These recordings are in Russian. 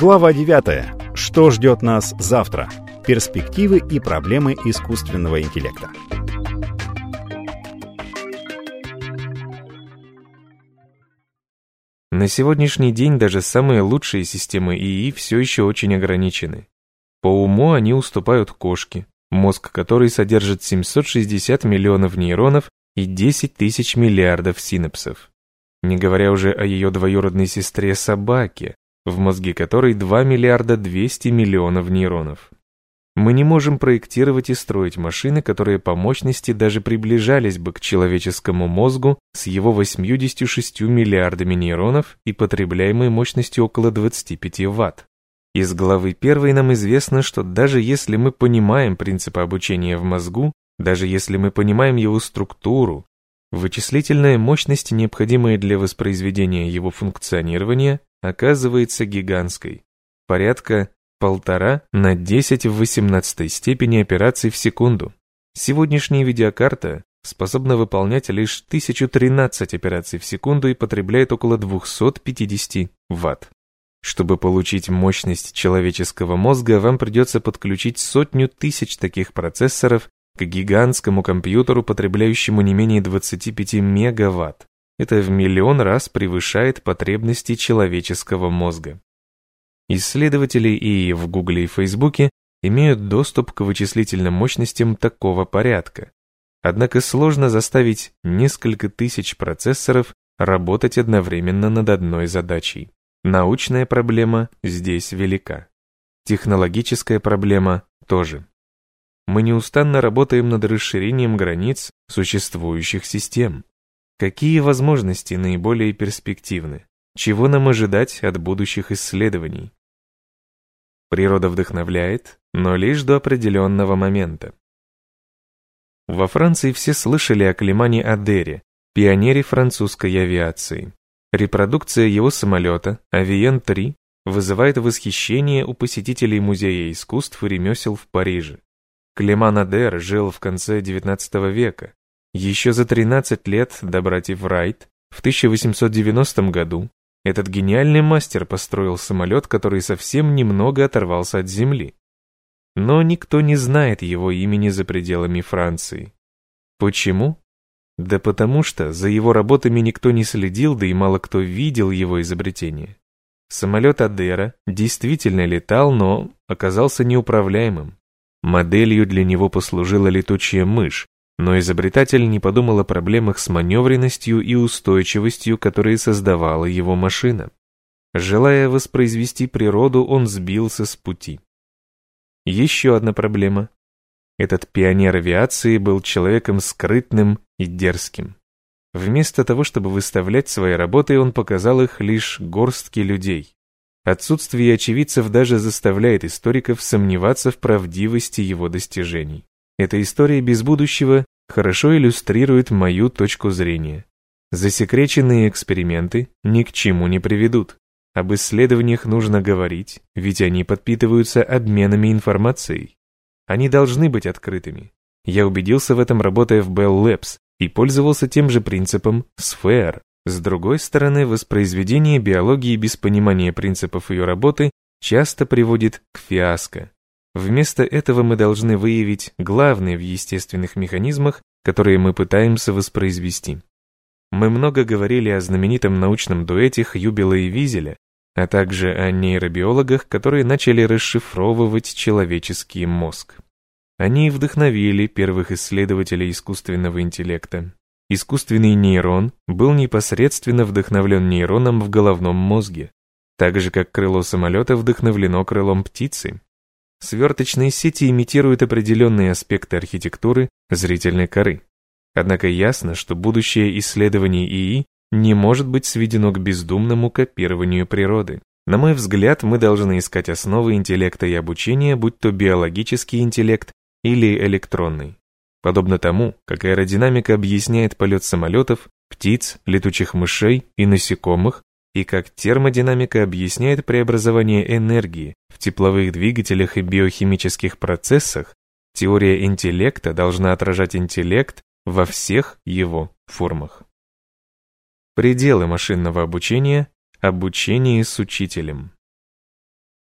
Глава 9. Что ждет нас завтра? Перспективы и проблемы искусственного интеллекта. На сегодняшний день даже самые лучшие системы ИИ все еще очень ограничены. По уму они уступают кошке, мозг которой содержит 760 миллионов нейронов и 10 тысяч миллиардов синапсов. Не говоря уже о ее двоюродной сестре собаке, в мозге которой 2 миллиарда 200 миллионов нейронов. Мы не можем проектировать и строить машины, которые по мощности даже приближались бы к человеческому мозгу с его 86 миллиардами нейронов и потребляемой мощностью около 25 Вт. Из главы 1 нам известно, что даже если мы понимаем принципы обучения в мозгу, даже если мы понимаем его структуру, вычислительная мощность, необходимая для воспроизведения его функционирования, оказывается гигантской. Порядка полтора на 10 в 18 степени операций в секунду. Сегодняшняя видеокарта способна выполнять лишь 1013 операций в секунду и потребляет около 250 Вт. Чтобы получить мощность человеческого мозга, вам придется подключить сотню тысяч таких процессоров к гигантскому компьютеру, потребляющему не менее 25 мегаватт. Это в миллион раз превышает потребности человеческого мозга. Исследователи и в Гугле и Фейсбуке имеют доступ к вычислительным мощностям такого порядка. Однако сложно заставить несколько тысяч процессоров работать одновременно над одной задачей. Научная проблема здесь велика. Технологическая проблема тоже. Мы неустанно работаем над расширением границ существующих систем. Какие возможности наиболее перспективны? Чего нам ожидать от будущих исследований? Природа вдохновляет, но лишь до определенного момента. Во Франции все слышали о Климане Адере, пионере французской авиации. Репродукция его самолета «Авиен-3» вызывает восхищение у посетителей Музея искусств и ремесел в Париже. Клеман Адер жил в конце XIX века, еще за 13 лет до братьев Райт, в 1890 году, этот гениальный мастер построил самолет, который совсем немного оторвался от земли. Но никто не знает его имени за пределами Франции. Почему? Да потому что за его работами никто не следил, да и мало кто видел его изобретение. Самолет Адера действительно летал, но оказался неуправляемым. Моделью для него послужила летучая мышь, но изобретатель не подумал о проблемах с маневренностью и устойчивостью, которые создавала его машина. Желая воспроизвести природу, он сбился с пути. Еще одна проблема. Этот пионер авиации был человеком скрытным и дерзким. Вместо того, чтобы выставлять свои работы, он показал их лишь горстке людей. Отсутствие очевидцев даже заставляет историков сомневаться в правдивости его достижений. Эта история без будущего хорошо иллюстрирует мою точку зрения. Засекреченные эксперименты ни к чему не приведут. Об исследованиях нужно говорить, ведь они подпитываются обменами информацией. Они должны быть открытыми. Я убедился в этом, работая в Bell Labs, и пользовался тем же принципом Sphere. С другой стороны, воспроизведение биологии без понимания принципов ее работы часто приводит к фиаско. Вместо этого мы должны выявить главные в естественных механизмах, которые мы пытаемся воспроизвести. Мы много говорили о знаменитом научном дуэте Хьюбела и Визеля, а также о нейробиологах, которые начали расшифровывать человеческий мозг. Они вдохновили первых исследователей искусственного интеллекта. Искусственный нейрон был непосредственно вдохновлен нейроном в головном мозге, так же как крыло самолета вдохновлено крылом птицы. Сверточные сети имитируют определенные аспекты архитектуры зрительной коры. Однако ясно, что будущее исследований ИИ не может быть сведено к бездумному копированию природы. На мой взгляд, мы должны искать основы интеллекта и обучения, будь то биологический интеллект или электронный. Подобно тому, как аэродинамика объясняет полет самолетов, птиц, летучих мышей и насекомых, и как термодинамика объясняет преобразование энергии в тепловых двигателях и биохимических процессах, теория интеллекта должна отражать интеллект во всех его формах. Пределы машинного обучения – обучение с учителем.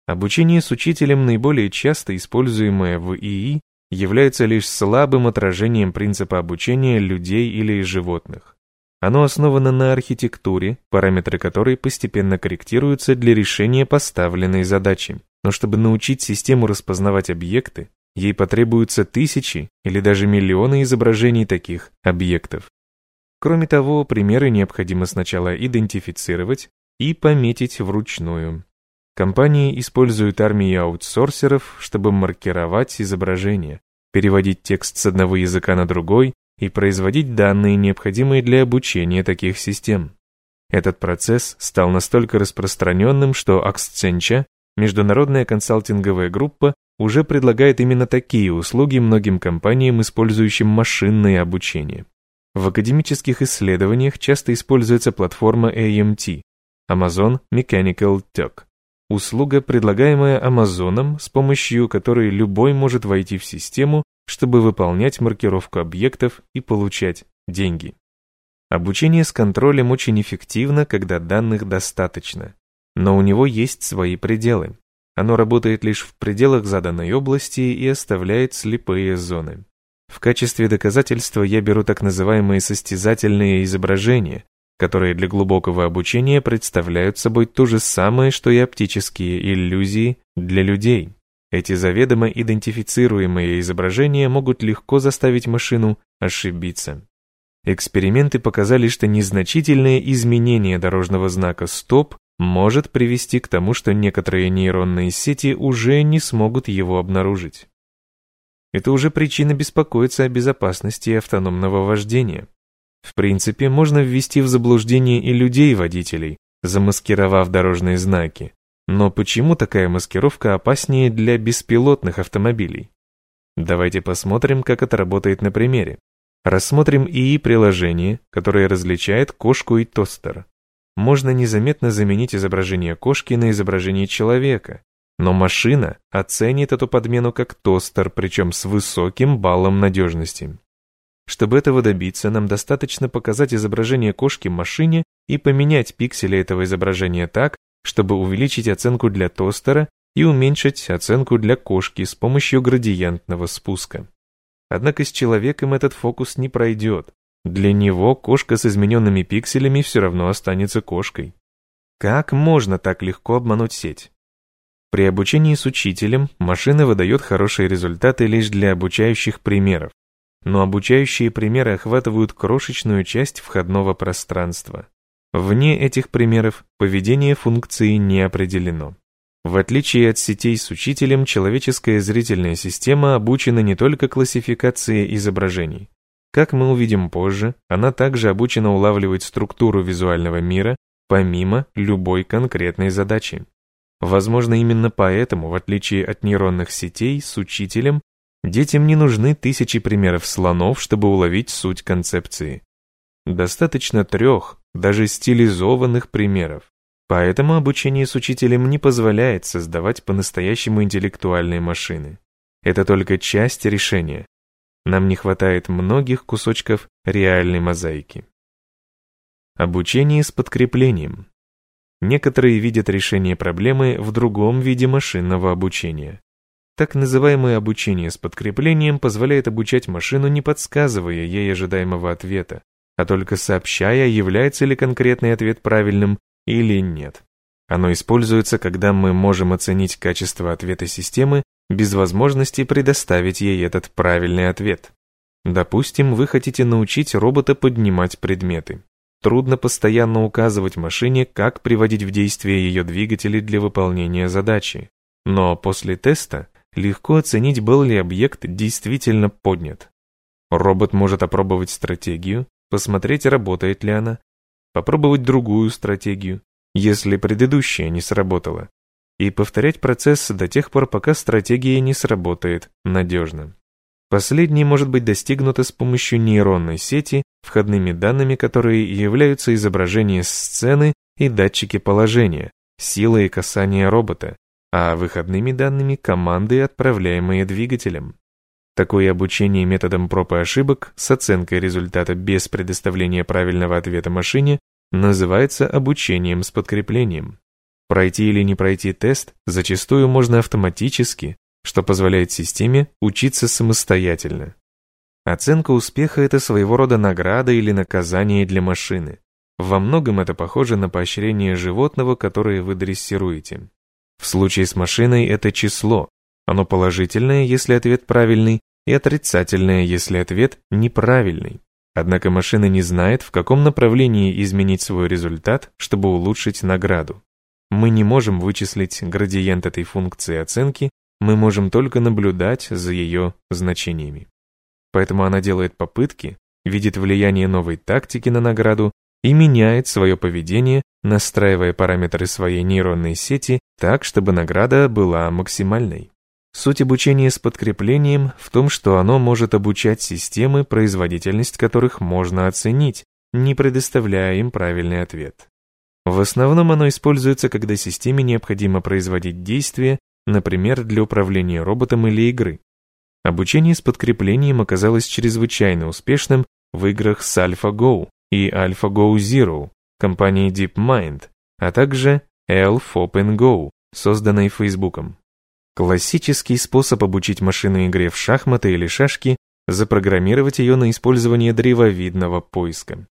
Обучение с учителем, наиболее часто используемое в ИИ, является лишь слабым отражением принципа обучения людей или животных. Оно основано на архитектуре, параметры которой постепенно корректируются для решения поставленной задачи. Но чтобы научить систему распознавать объекты, ей потребуются тысячи или даже миллионы изображений таких объектов. Кроме того, примеры необходимо сначала идентифицировать и пометить вручную. Компании используют армии аутсорсеров, чтобы маркировать изображения, переводить текст с одного языка на другой и производить данные, необходимые для обучения таких систем. Этот процесс стал настолько распространенным, что Accenture, международная консалтинговая группа, уже предлагает именно такие услуги многим компаниям, использующим машинное обучение. В академических исследованиях часто используется платформа AMT – Amazon Mechanical Turk Услуга, предлагаемая Амазоном, с помощью которой любой может войти в систему, чтобы выполнять маркировку объектов и получать деньги. Обучение с контролем очень эффективно, когда данных достаточно. Но у него есть свои пределы. Оно работает лишь в пределах заданной области и оставляет слепые зоны. В качестве доказательства я беру так называемые состязательные изображения, которые для глубокого обучения представляют собой то же самое, что и оптические иллюзии для людей. Эти заведомо идентифицируемые изображения могут легко заставить машину ошибиться. Эксперименты показали, что незначительное изменение дорожного знака «стоп» может привести к тому, что некоторые нейронные сети уже не смогут его обнаружить. Это уже причина беспокоиться о безопасности автономного вождения. В принципе, можно ввести в заблуждение и людей-водителей, замаскировав дорожные знаки. Но почему такая маскировка опаснее для беспилотных автомобилей? Давайте посмотрим, как это работает на примере. Рассмотрим ИИ-приложение, которое различает кошку и тостер. Можно незаметно заменить изображение кошки на изображение человека, но машина оценит эту подмену как тостер, причем с высоким баллом надежности. Чтобы этого добиться, нам достаточно показать изображение кошки машине и поменять пиксели этого изображения так, чтобы увеличить оценку для тостера и уменьшить оценку для кошки с помощью градиентного спуска. Однако с человеком этот фокус не пройдет. Для него кошка с измененными пикселями все равно останется кошкой. Как можно так легко обмануть сеть? При обучении с учителем машина выдает хорошие результаты лишь для обучающих примеров но обучающие примеры охватывают крошечную часть входного пространства. Вне этих примеров поведение функции не определено. В отличие от сетей с учителем, человеческая зрительная система обучена не только классификации изображений. Как мы увидим позже, она также обучена улавливать структуру визуального мира помимо любой конкретной задачи. Возможно, именно поэтому, в отличие от нейронных сетей, с учителем Детям не нужны тысячи примеров слонов, чтобы уловить суть концепции. Достаточно трех, даже стилизованных примеров. Поэтому обучение с учителем не позволяет создавать по-настоящему интеллектуальные машины. Это только часть решения. Нам не хватает многих кусочков реальной мозаики. Обучение с подкреплением. Некоторые видят решение проблемы в другом виде машинного обучения. Так называемое обучение с подкреплением позволяет обучать машину, не подсказывая ей ожидаемого ответа, а только сообщая, является ли конкретный ответ правильным или нет. Оно используется, когда мы можем оценить качество ответа системы без возможности предоставить ей этот правильный ответ. Допустим, вы хотите научить робота поднимать предметы. Трудно постоянно указывать машине, как приводить в действие ее двигатели для выполнения задачи. Но после теста легко оценить, был ли объект действительно поднят. Робот может опробовать стратегию, посмотреть, работает ли она, попробовать другую стратегию, если предыдущая не сработала, и повторять процесс до тех пор, пока стратегия не сработает надежно. Последнее может быть достигнуто с помощью нейронной сети, входными данными которые являются изображение сцены и датчики положения, сила и касание робота, а выходными данными команды, отправляемые двигателем. Такое обучение методом проб и ошибок с оценкой результата без предоставления правильного ответа машине называется обучением с подкреплением. Пройти или не пройти тест зачастую можно автоматически, что позволяет системе учиться самостоятельно. Оценка успеха – это своего рода награда или наказание для машины. Во многом это похоже на поощрение животного, которое вы дрессируете. В случае с машиной это число. Оно положительное, если ответ правильный, и отрицательное, если ответ неправильный. Однако машина не знает, в каком направлении изменить свой результат, чтобы улучшить награду. Мы не можем вычислить градиент этой функции оценки, мы можем только наблюдать за ее значениями. Поэтому она делает попытки, видит влияние новой тактики на награду и меняет свое поведение, настраивая параметры своей нейронной сети так, чтобы награда была максимальной. Суть обучения с подкреплением в том, что оно может обучать системы, производительность которых можно оценить, не предоставляя им правильный ответ. В основном оно используется, когда системе необходимо производить действия, например, для управления роботом или игры. Обучение с подкреплением оказалось чрезвычайно успешным в играх с AlphaGo и AlphaGo Zero компании DeepMind, а также Elf Open Go, созданной Фейсбуком. Классический способ обучить машину игре в шахматы или шашки – запрограммировать ее на использование древовидного поиска.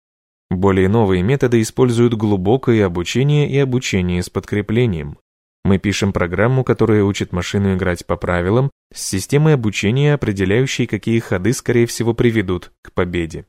Более новые методы используют глубокое обучение и обучение с подкреплением. Мы пишем программу, которая учит машину играть по правилам, с системой обучения, определяющей, какие ходы, скорее всего, приведут к победе.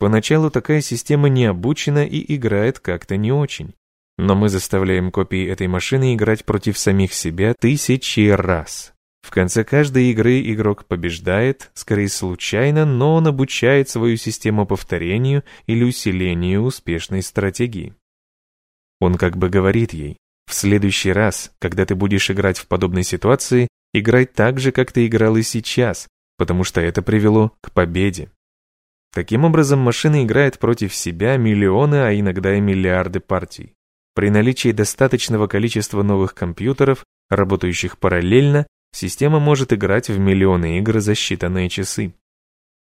Поначалу такая система не обучена и играет как-то не очень. Но мы заставляем копии этой машины играть против самих себя тысячи раз. В конце каждой игры игрок побеждает, скорее случайно, но он обучает свою систему повторению или усилению успешной стратегии. Он как бы говорит ей, в следующий раз, когда ты будешь играть в подобной ситуации, играй так же, как ты играл и сейчас, потому что это привело к победе. Таким образом, машина играет против себя миллионы, а иногда и миллиарды партий. При наличии достаточного количества новых компьютеров, работающих параллельно, Система может играть в миллионы игр за считанные часы.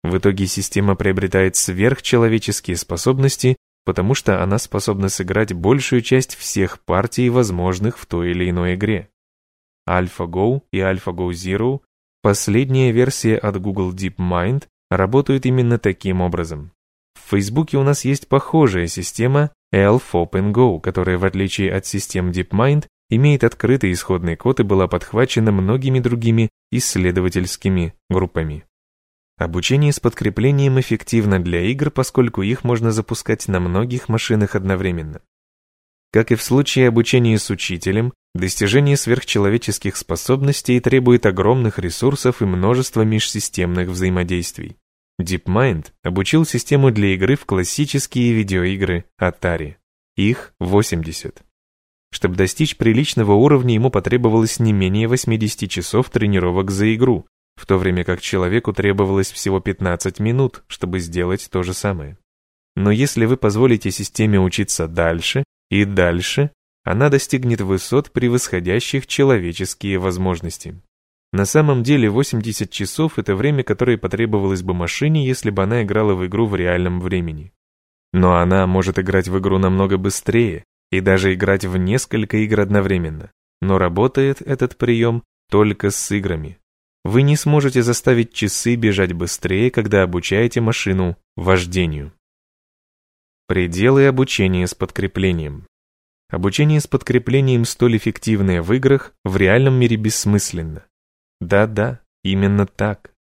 В итоге система приобретает сверхчеловеческие способности, потому что она способна сыграть большую часть всех партий, возможных в той или иной игре. AlphaGo и AlphaGo Zero, последняя версия от Google DeepMind, работают именно таким образом. В Фейсбуке у нас есть похожая система Elf OpenGo, которая, в отличие от систем DeepMind, имеет открытый исходный код и была подхвачена многими другими исследовательскими группами. Обучение с подкреплением эффективно для игр, поскольку их можно запускать на многих машинах одновременно. Как и в случае обучения с учителем, достижение сверхчеловеческих способностей требует огромных ресурсов и множества межсистемных взаимодействий. DeepMind обучил систему для игры в классические видеоигры Atari. Их 80. Чтобы достичь приличного уровня, ему потребовалось не менее 80 часов тренировок за игру, в то время как человеку требовалось всего 15 минут, чтобы сделать то же самое. Но если вы позволите системе учиться дальше и дальше, она достигнет высот, превосходящих человеческие возможности. На самом деле 80 часов – это время, которое потребовалось бы машине, если бы она играла в игру в реальном времени. Но она может играть в игру намного быстрее, и даже играть в несколько игр одновременно. Но работает этот прием только с играми. Вы не сможете заставить часы бежать быстрее, когда обучаете машину вождению. Пределы обучения с подкреплением. Обучение с подкреплением столь эффективное в играх в реальном мире бессмысленно. Да-да, именно так.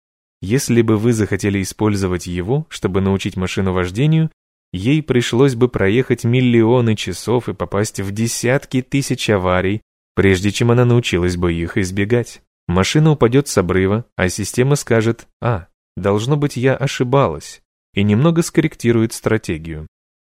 Если бы вы захотели использовать его, чтобы научить машину вождению, ей пришлось бы проехать миллионы часов и попасть в десятки тысяч аварий, прежде чем она научилась бы их избегать. Машина упадет с обрыва, а система скажет «А, должно быть, я ошибалась», и немного скорректирует стратегию.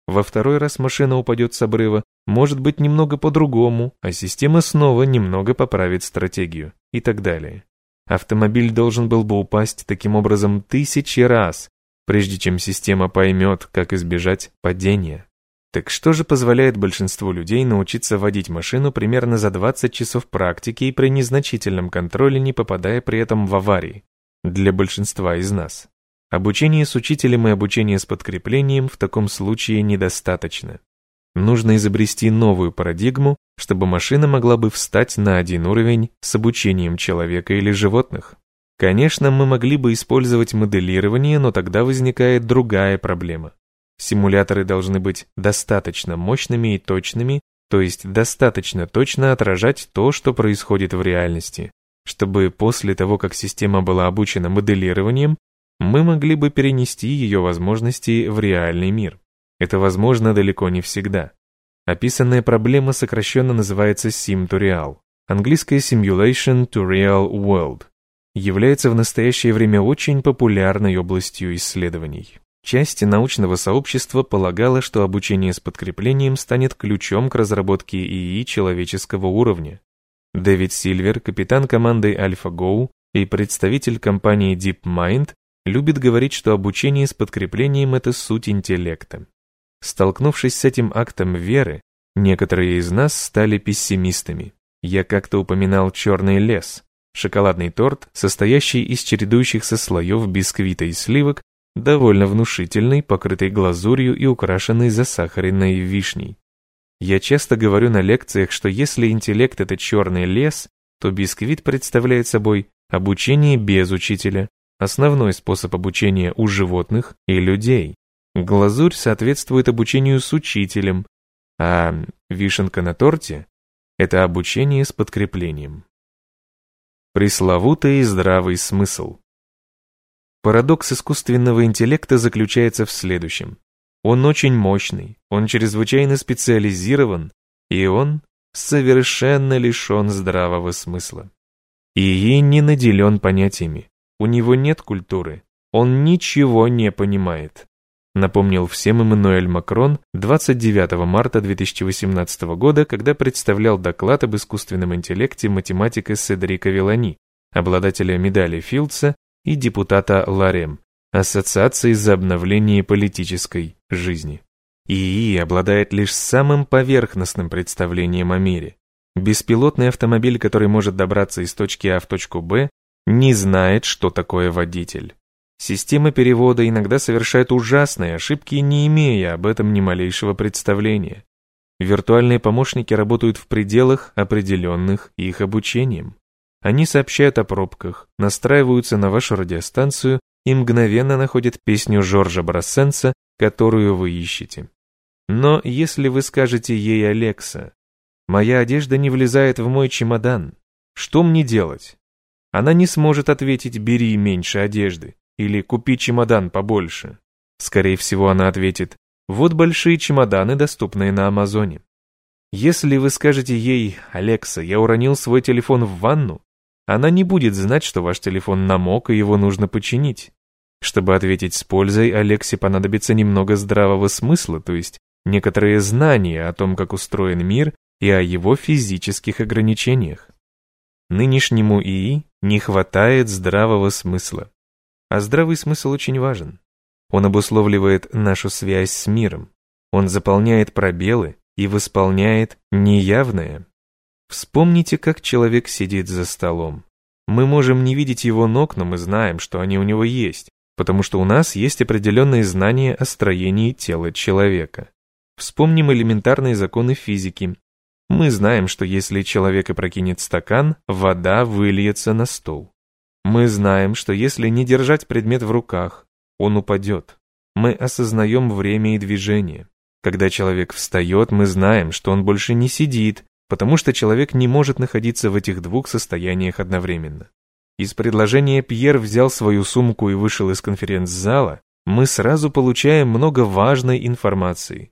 Во второй раз машина упадет с обрыва, может быть немного по-другому, а система снова немного поправит стратегию и так далее. Автомобиль должен был бы упасть таким образом тысячи раз, прежде чем система поймет, как избежать падения. Так что же позволяет большинству людей научиться водить машину примерно за 20 часов практики и при незначительном контроле, не попадая при этом в аварии? для большинства из нас. Обучение с учителем и обучение с подкреплением в таком случае недостаточно. Нужно изобрести новую парадигму, чтобы машина могла бы встать на один уровень с обучением человека или животных. Конечно, мы могли бы использовать моделирование, но тогда возникает другая проблема. Симуляторы должны быть достаточно мощными и точными, то есть достаточно точно отражать то, что происходит в реальности, чтобы после того, как система была обучена моделированием, мы могли бы перенести ее возможности в реальный мир. Это возможно далеко не всегда. Описанная проблема сокращенно называется Sim to Real, английское Simulation to Real World, является в настоящее время очень популярной областью исследований. Часть научного сообщества полагала, что обучение с подкреплением станет ключом к разработке ИИ человеческого уровня. Дэвид Сильвер, капитан команды AlphaGo и представитель компании DeepMind, любит говорить, что обучение с подкреплением – это суть интеллекта. Столкнувшись с этим актом веры, некоторые из нас стали пессимистами. Я как-то упоминал черный лес, шоколадный торт, состоящий из чередующихся слоев бисквита и сливок, довольно внушительный, покрытый глазурью и украшенный засахаренной вишней. Я часто говорю на лекциях, что если интеллект — это черный лес, то бисквит представляет собой обучение без учителя, основной способ обучения у животных и людей. Глазурь соответствует обучению с учителем, а вишенка на торте — это обучение с подкреплением. Пресловутый здравый смысл. Парадокс искусственного интеллекта заключается в следующем. Он очень мощный, он чрезвычайно специализирован, и он совершенно лишен здравого смысла. ИИ не наделен понятиями, у него нет культуры, он ничего не понимает. Напомнил всем Эммануэль Макрон 29 марта 2018 года, когда представлял доклад об искусственном интеллекте математика Седрика Вилани, обладателя медали Филдса и депутата Ларем, Ассоциации за обновление политической жизни. ИИ обладает лишь самым поверхностным представлением о мире. Беспилотный автомобиль, который может добраться из точки А в точку Б, не знает, что такое водитель. Система перевода иногда совершает ужасные ошибки, не имея об этом ни малейшего представления. Виртуальные помощники работают в пределах, определенных их обучением. Они сообщают о пробках, настраиваются на вашу радиостанцию и мгновенно находят песню Жоржа Брассенса, которую вы ищете. Но если вы скажете ей «Алекса», «Моя одежда не влезает в мой чемодан», что мне делать? Она не сможет ответить «Бери меньше одежды» или «Купи чемодан побольше». Скорее всего, она ответит «Вот большие чемоданы, доступные на Амазоне». Если вы скажете ей «Алекса, я уронил свой телефон в ванну», она не будет знать, что ваш телефон намок и его нужно починить. Чтобы ответить с пользой, Алексе понадобится немного здравого смысла, то есть некоторые знания о том, как устроен мир и о его физических ограничениях. Нынешнему ИИ не хватает здравого смысла. А здравый смысл очень важен. Он обусловливает нашу связь с миром. Он заполняет пробелы и восполняет неявное. Вспомните, как человек сидит за столом. Мы можем не видеть его ног, но мы знаем, что они у него есть, потому что у нас есть определенные знания о строении тела человека. Вспомним элементарные законы физики. Мы знаем, что если человек опрокинет стакан, вода выльется на стол. Мы знаем, что если не держать предмет в руках, он упадет. Мы осознаем время и движение. Когда человек встает, мы знаем, что он больше не сидит, потому что человек не может находиться в этих двух состояниях одновременно. Из предложения «Пьер взял свою сумку и вышел из конференц-зала» мы сразу получаем много важной информации.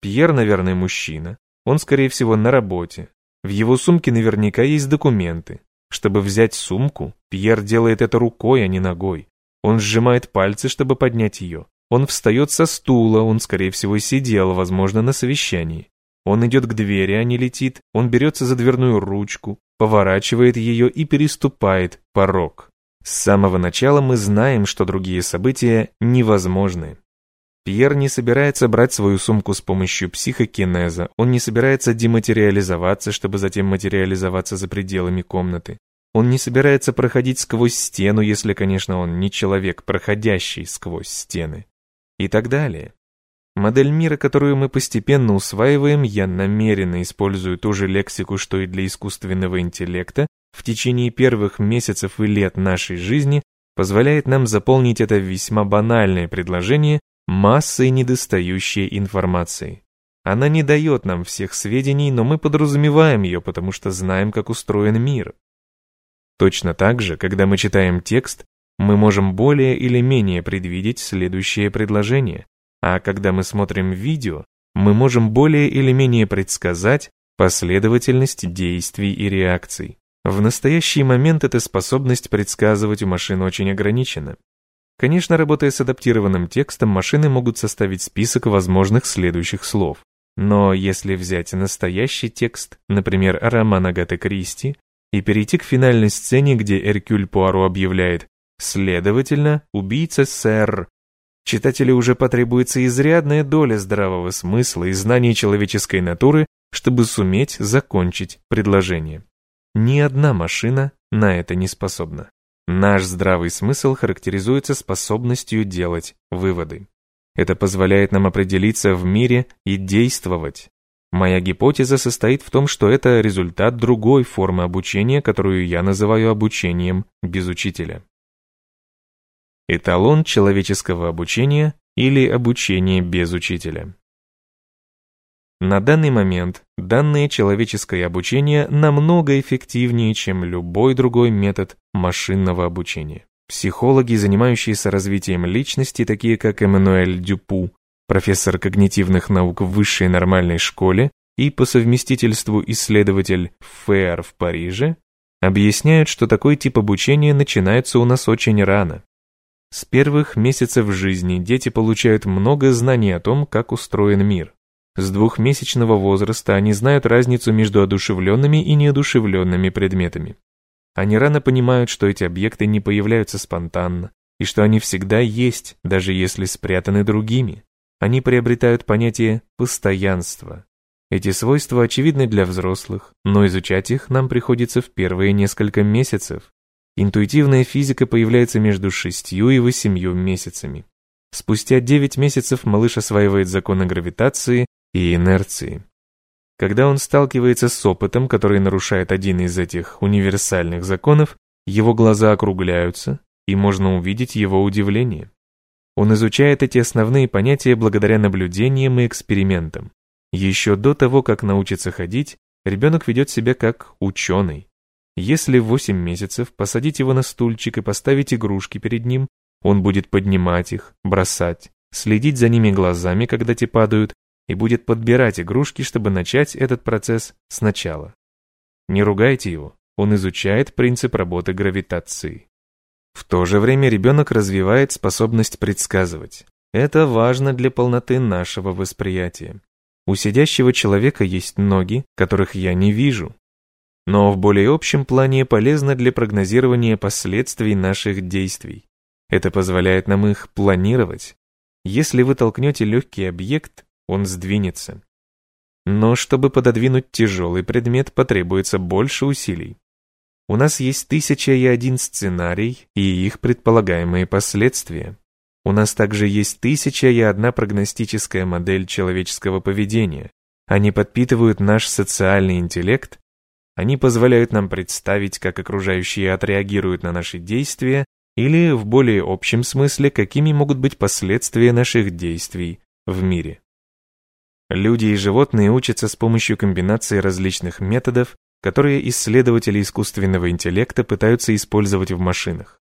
Пьер, наверное, мужчина, он, скорее всего, на работе. В его сумке наверняка есть документы. Чтобы взять сумку, Пьер делает это рукой, а не ногой. Он сжимает пальцы, чтобы поднять ее. Он встает со стула, он, скорее всего, сидел, возможно, на совещании. Он идет к двери, а не летит. Он берется за дверную ручку, поворачивает ее и переступает порог. С самого начала мы знаем, что другие события невозможны. Пьер не собирается брать свою сумку с помощью психокинеза, он не собирается дематериализоваться, чтобы затем материализоваться за пределами комнаты. Он не собирается проходить сквозь стену, если, конечно, он не человек, проходящий сквозь стены. И так далее. Модель мира, которую мы постепенно усваиваем, я намеренно использую ту же лексику, что и для искусственного интеллекта, в течение первых месяцев и лет нашей жизни, позволяет нам заполнить это весьма банальное предложение массой недостающей информации. Она не дает нам всех сведений, но мы подразумеваем ее, потому что знаем, как устроен мир. Точно так же, когда мы читаем текст, мы можем более или менее предвидеть следующее предложение, а когда мы смотрим видео, мы можем более или менее предсказать последовательность действий и реакций. В настоящий момент эта способность предсказывать у машин очень ограничена. Конечно, работая с адаптированным текстом, машины могут составить список возможных следующих слов. Но если взять настоящий текст, например, роман Агаты Кристи, и перейти к финальной сцене, где Эркюль Пуаро объявляет «Следовательно, убийца сэр», читателю уже потребуется изрядная доля здравого смысла и знаний человеческой натуры, чтобы суметь закончить предложение. Ни одна машина на это не способна. Наш здравый смысл характеризуется способностью делать выводы. Это позволяет нам определиться в мире и действовать. Моя гипотеза состоит в том, что это результат другой формы обучения, которую я называю обучением без учителя. Эталон человеческого обучения или обучение без учителя. На данный момент данное человеческое обучение намного эффективнее, чем любой другой метод машинного обучения. Психологи, занимающиеся развитием личности, такие как Эммануэль Дюпу, профессор когнитивных наук в высшей нормальной школе и по совместительству исследователь ФЭР в Париже, объясняют, что такой тип обучения начинается у нас очень рано. С первых месяцев жизни дети получают много знаний о том, как устроен мир. С двухмесячного возраста они знают разницу между одушевленными и неодушевленными предметами. Они рано понимают, что эти объекты не появляются спонтанно, и что они всегда есть, даже если спрятаны другими. Они приобретают понятие «постоянство». Эти свойства очевидны для взрослых, но изучать их нам приходится в первые несколько месяцев. Интуитивная физика появляется между шестью и восемью месяцами. Спустя 9 месяцев малыш осваивает законы гравитации и инерции. Когда он сталкивается с опытом, который нарушает один из этих универсальных законов, его глаза округляются, и можно увидеть его удивление. Он изучает эти основные понятия благодаря наблюдениям и экспериментам. Еще до того, как научится ходить, ребенок ведет себя как ученый. Если в 8 месяцев посадить его на стульчик и поставить игрушки перед ним, он будет поднимать их, бросать, следить за ними глазами, когда те падают, и будет подбирать игрушки, чтобы начать этот процесс сначала. Не ругайте его, он изучает принцип работы гравитации. В то же время ребенок развивает способность предсказывать. Это важно для полноты нашего восприятия. У сидящего человека есть ноги, которых я не вижу. Но в более общем плане полезно для прогнозирования последствий наших действий. Это позволяет нам их планировать. Если вы толкнете легкий объект, он сдвинется. Но чтобы пододвинуть тяжелый предмет, потребуется больше усилий. У нас есть тысяча и один сценарий и их предполагаемые последствия. У нас также есть тысяча и одна прогностическая модель человеческого поведения. Они подпитывают наш социальный интеллект, они позволяют нам представить, как окружающие отреагируют на наши действия или, в более общем смысле, какими могут быть последствия наших действий в мире. Люди и животные учатся с помощью комбинации различных методов, которые исследователи искусственного интеллекта пытаются использовать в машинах.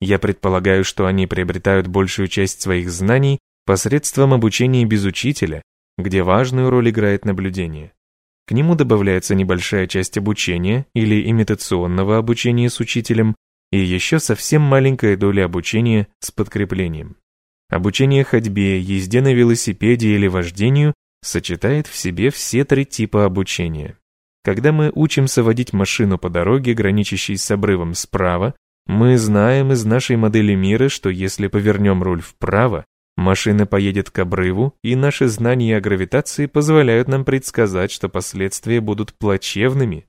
Я предполагаю, что они приобретают большую часть своих знаний посредством обучения без учителя, где важную роль играет наблюдение. К нему добавляется небольшая часть обучения или имитационного обучения с учителем и еще совсем маленькая доля обучения с подкреплением. Обучение ходьбе, езде на велосипеде или вождению сочетает в себе все три типа обучения. Когда мы учимся водить машину по дороге, граничащей с обрывом справа, мы знаем из нашей модели мира, что если повернем руль вправо, машина поедет к обрыву, и наши знания о гравитации позволяют нам предсказать, что последствия будут плачевными.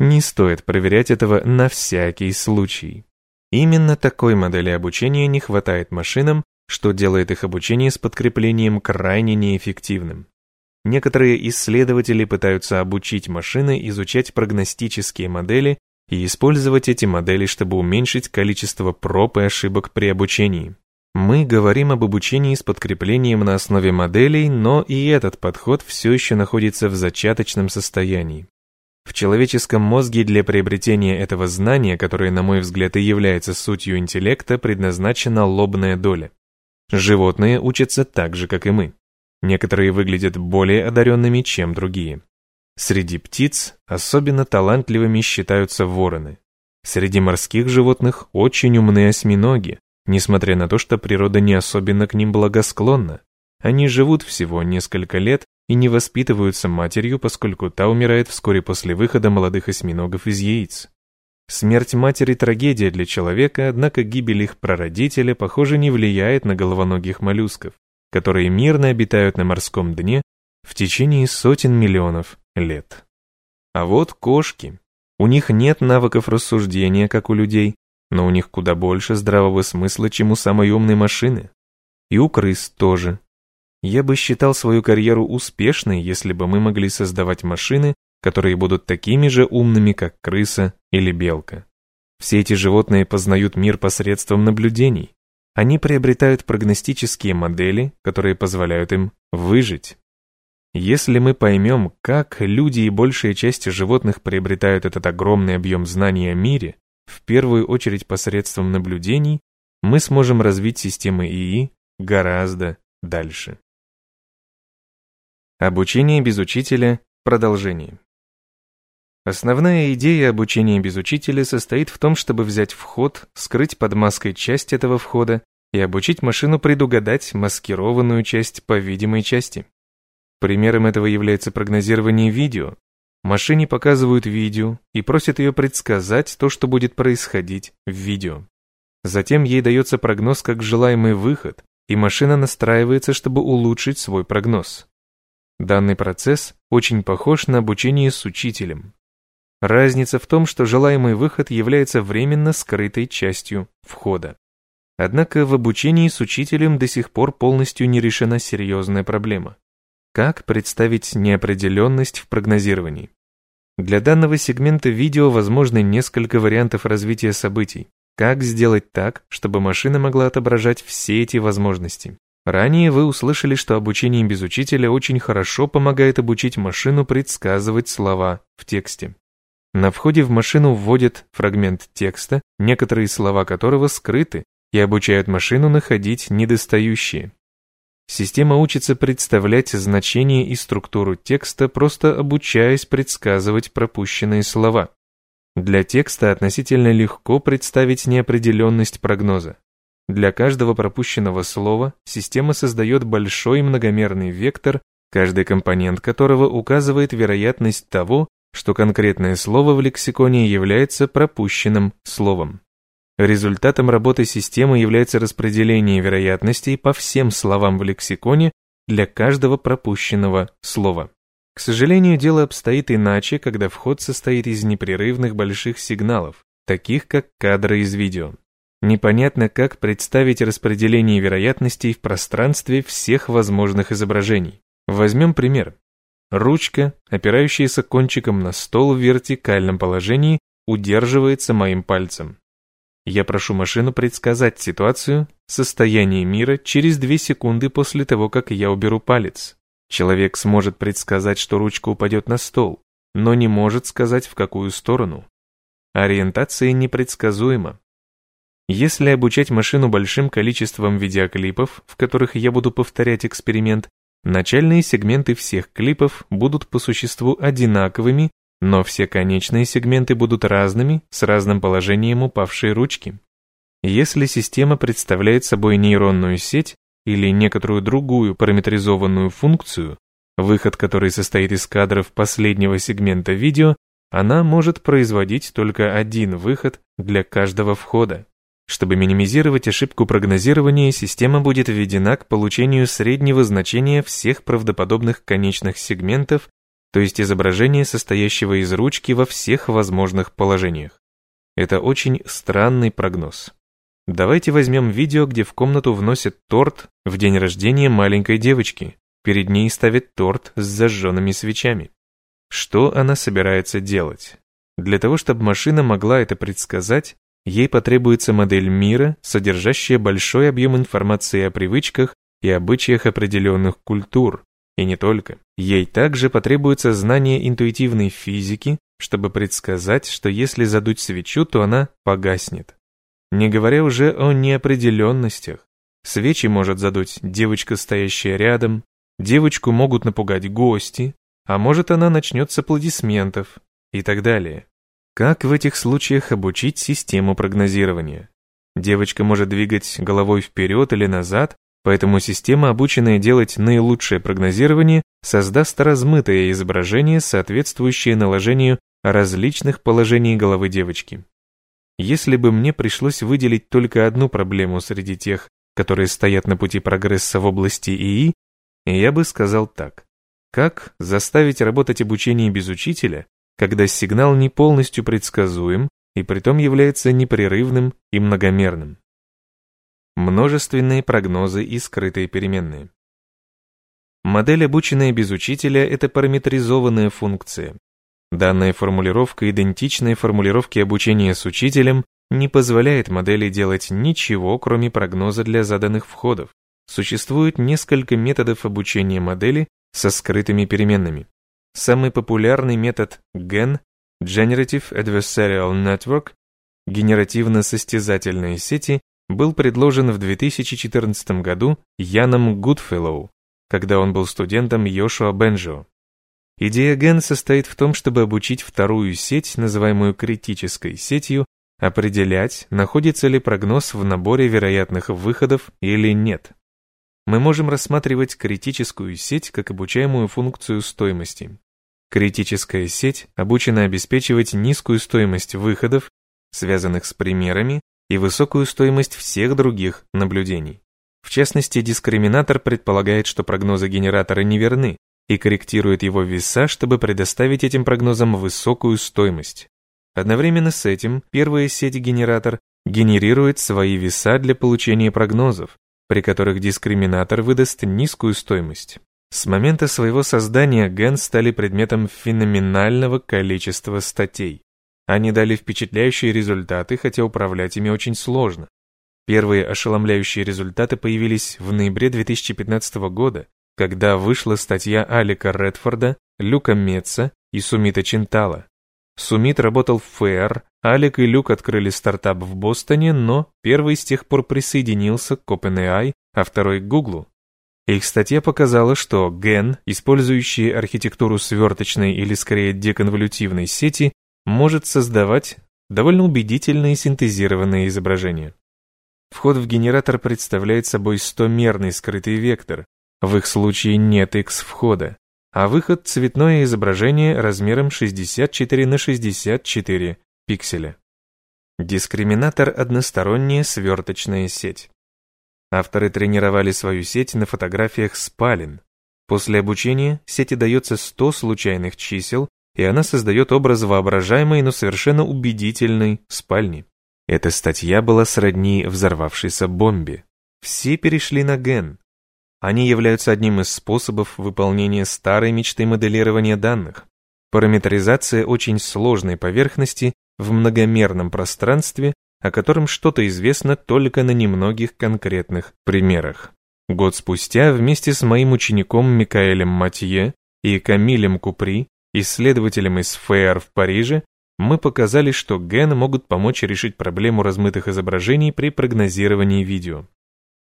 Не стоит проверять этого на всякий случай. Именно такой модели обучения не хватает машинам, что делает их обучение с подкреплением крайне неэффективным. Некоторые исследователи пытаются обучить машины изучать прогностические модели и использовать эти модели, чтобы уменьшить количество проб и ошибок при обучении. Мы говорим об обучении с подкреплением на основе моделей, но и этот подход все еще находится в зачаточном состоянии. В человеческом мозге для приобретения этого знания, которое, на мой взгляд, и является сутью интеллекта, предназначена лобная доля. Животные учатся так же, как и мы. Некоторые выглядят более одаренными, чем другие. Среди птиц особенно талантливыми считаются вороны. Среди морских животных очень умные осьминоги, несмотря на то, что природа не особенно к ним благосклонна. Они живут всего несколько лет и не воспитываются матерью, поскольку та умирает вскоре после выхода молодых осьминогов из яиц. Смерть матери – трагедия для человека, однако гибель их прародителя, похоже, не влияет на головоногих моллюсков, которые мирно обитают на морском дне в течение сотен миллионов лет. А вот кошки. У них нет навыков рассуждения, как у людей, но у них куда больше здравого смысла, чем у самой умной машины. И у крыс тоже. Я бы считал свою карьеру успешной, если бы мы могли создавать машины, которые будут такими же умными, как крыса или белка. Все эти животные познают мир посредством наблюдений. Они приобретают прогностические модели, которые позволяют им выжить. Если мы поймем, как люди и большая часть животных приобретают этот огромный объем знаний о мире, в первую очередь посредством наблюдений, мы сможем развить системы ИИ гораздо дальше. Обучение без учителя – продолжение. Основная идея обучения без учителя состоит в том, чтобы взять вход, скрыть под маской часть этого входа и обучить машину предугадать маскированную часть по видимой части. Примером этого является прогнозирование видео. Машине показывают видео и просят ее предсказать то, что будет происходить в видео. Затем ей дается прогноз как желаемый выход, и машина настраивается, чтобы улучшить свой прогноз. Данный процесс очень похож на обучение с учителем. Разница в том, что желаемый выход является временно скрытой частью входа. Однако в обучении с учителем до сих пор полностью не решена серьезная проблема. Как представить неопределенность в прогнозировании? Для данного сегмента видео возможны несколько вариантов развития событий. Как сделать так, чтобы машина могла отображать все эти возможности? Ранее вы услышали, что обучение без учителя очень хорошо помогает обучить машину предсказывать слова в тексте. На входе в машину вводят фрагмент текста, некоторые слова которого скрыты, и обучают машину находить недостающие. Система учится представлять значение и структуру текста, просто обучаясь предсказывать пропущенные слова. Для текста относительно легко представить неопределенность прогноза. Для каждого пропущенного слова система создает большой многомерный вектор, каждый компонент которого указывает вероятность того, что конкретное слово в лексиконе является пропущенным словом. Результатом работы системы является распределение вероятностей по всем словам в лексиконе для каждого пропущенного слова. К сожалению, дело обстоит иначе, когда вход состоит из непрерывных больших сигналов, таких как кадры из видео. Непонятно, как представить распределение вероятностей в пространстве всех возможных изображений. Возьмем пример. Ручка, опирающаяся кончиком на стол в вертикальном положении, удерживается моим пальцем. Я прошу машину предсказать ситуацию, состояние мира через 2 секунды после того, как я уберу палец. Человек сможет предсказать, что ручка упадет на стол, но не может сказать, в какую сторону. Ориентация непредсказуема. Если обучать машину большим количеством видеоклипов, в которых я буду повторять эксперимент, начальные сегменты всех клипов будут по существу одинаковыми но все конечные сегменты будут разными, с разным положением упавшей ручки. Если система представляет собой нейронную сеть или некоторую другую параметризованную функцию, выход которой состоит из кадров последнего сегмента видео, она может производить только один выход для каждого входа. Чтобы минимизировать ошибку прогнозирования, система будет введена к получению среднего значения всех правдоподобных конечных сегментов то есть изображение, состоящего из ручки во всех возможных положениях. Это очень странный прогноз. Давайте возьмем видео, где в комнату вносят торт в день рождения маленькой девочки. Перед ней ставят торт с зажженными свечами. Что она собирается делать? Для того, чтобы машина могла это предсказать, ей потребуется модель мира, содержащая большой объем информации о привычках и обычаях определенных культур, и не только. Ей также потребуется знание интуитивной физики, чтобы предсказать, что если задуть свечу, то она погаснет. Не говоря уже о неопределенностях. Свечи может задуть девочка, стоящая рядом, девочку могут напугать гости, а может она начнет с аплодисментов и так далее. Как в этих случаях обучить систему прогнозирования? Девочка может двигать головой вперед или назад, поэтому система, обученная делать наилучшее прогнозирование, создаст размытое изображение, соответствующее наложению различных положений головы девочки. Если бы мне пришлось выделить только одну проблему среди тех, которые стоят на пути прогресса в области ИИ, я бы сказал так. Как заставить работать обучение без учителя, когда сигнал не полностью предсказуем и притом является непрерывным и многомерным? Множественные прогнозы и скрытые переменные. Модель, обученная без учителя, это параметризованная функция, Данная формулировка, идентичная формулировке обучения с учителем, не позволяет модели делать ничего, кроме прогноза для заданных входов. Существует несколько методов обучения модели со скрытыми переменными. Самый популярный метод GAN – Generative Adversarial Network – генеративно-состязательные сети был предложен в 2014 году Яном Гудфеллоу, когда он был студентом Йошуа Бенджо. Идея Ген состоит в том, чтобы обучить вторую сеть, называемую критической сетью, определять, находится ли прогноз в наборе вероятных выходов или нет. Мы можем рассматривать критическую сеть как обучаемую функцию стоимости. Критическая сеть обучена обеспечивать низкую стоимость выходов, связанных с примерами, и высокую стоимость всех других наблюдений. В частности, дискриминатор предполагает, что прогнозы генератора неверны, и корректирует его веса, чтобы предоставить этим прогнозам высокую стоимость. Одновременно с этим первая сеть-генератор генерирует свои веса для получения прогнозов, при которых дискриминатор выдаст низкую стоимость. С момента своего создания ген стали предметом феноменального количества статей. Они дали впечатляющие результаты, хотя управлять ими очень сложно. Первые ошеломляющие результаты появились в ноябре 2015 года, когда вышла статья Алика Редфорда, Люка Метца и Сумита Чинтала. Сумит работал в ФР, Алик и Люк открыли стартап в Бостоне, но первый с тех пор присоединился к OpenAI, а второй к Google. Их статья показала, что ген, использующий архитектуру сверточной или скорее деконволютивной сети, может создавать довольно убедительные синтезированные изображения. Вход в генератор представляет собой 100-мерный скрытый вектор, в их случае нет X входа, а выход – цветное изображение размером 64 на 64 пикселя. Дискриминатор – односторонняя сверточная сеть. Авторы тренировали свою сеть на фотографиях спален. После обучения сети дается 100 случайных чисел, и она создает образ воображаемой, но совершенно убедительной спальни. Эта статья была сродни взорвавшейся бомбе. Все перешли на ген, они являются одним из способов выполнения старой мечты моделирования данных. Параметризация очень сложной поверхности в многомерном пространстве, о котором что-то известно только на немногих конкретных примерах. Год спустя вместе с моим учеником Микаэлем Матье и Камилем Купри, исследователем из ФЭР в Париже, мы показали, что гены могут помочь решить проблему размытых изображений при прогнозировании видео.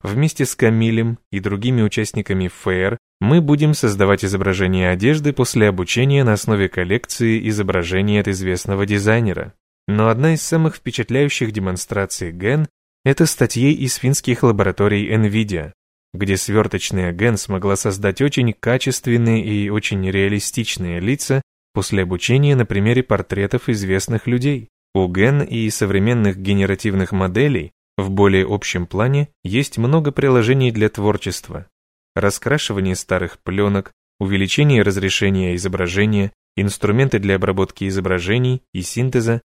Вместе с Камилем и другими участниками ФЭР мы будем создавать изображения одежды после обучения на основе коллекции изображений от известного дизайнера. Но одна из самых впечатляющих демонстраций ген – это статьи из финских лабораторий NVIDIA, где сверточная ген смогла создать очень качественные и очень реалистичные лица после обучения на примере портретов известных людей. У ген и современных генеративных моделей в более общем плане есть много приложений для творчества. Раскрашивание старых пленок, увеличение разрешения изображения, инструменты для обработки изображений и синтеза,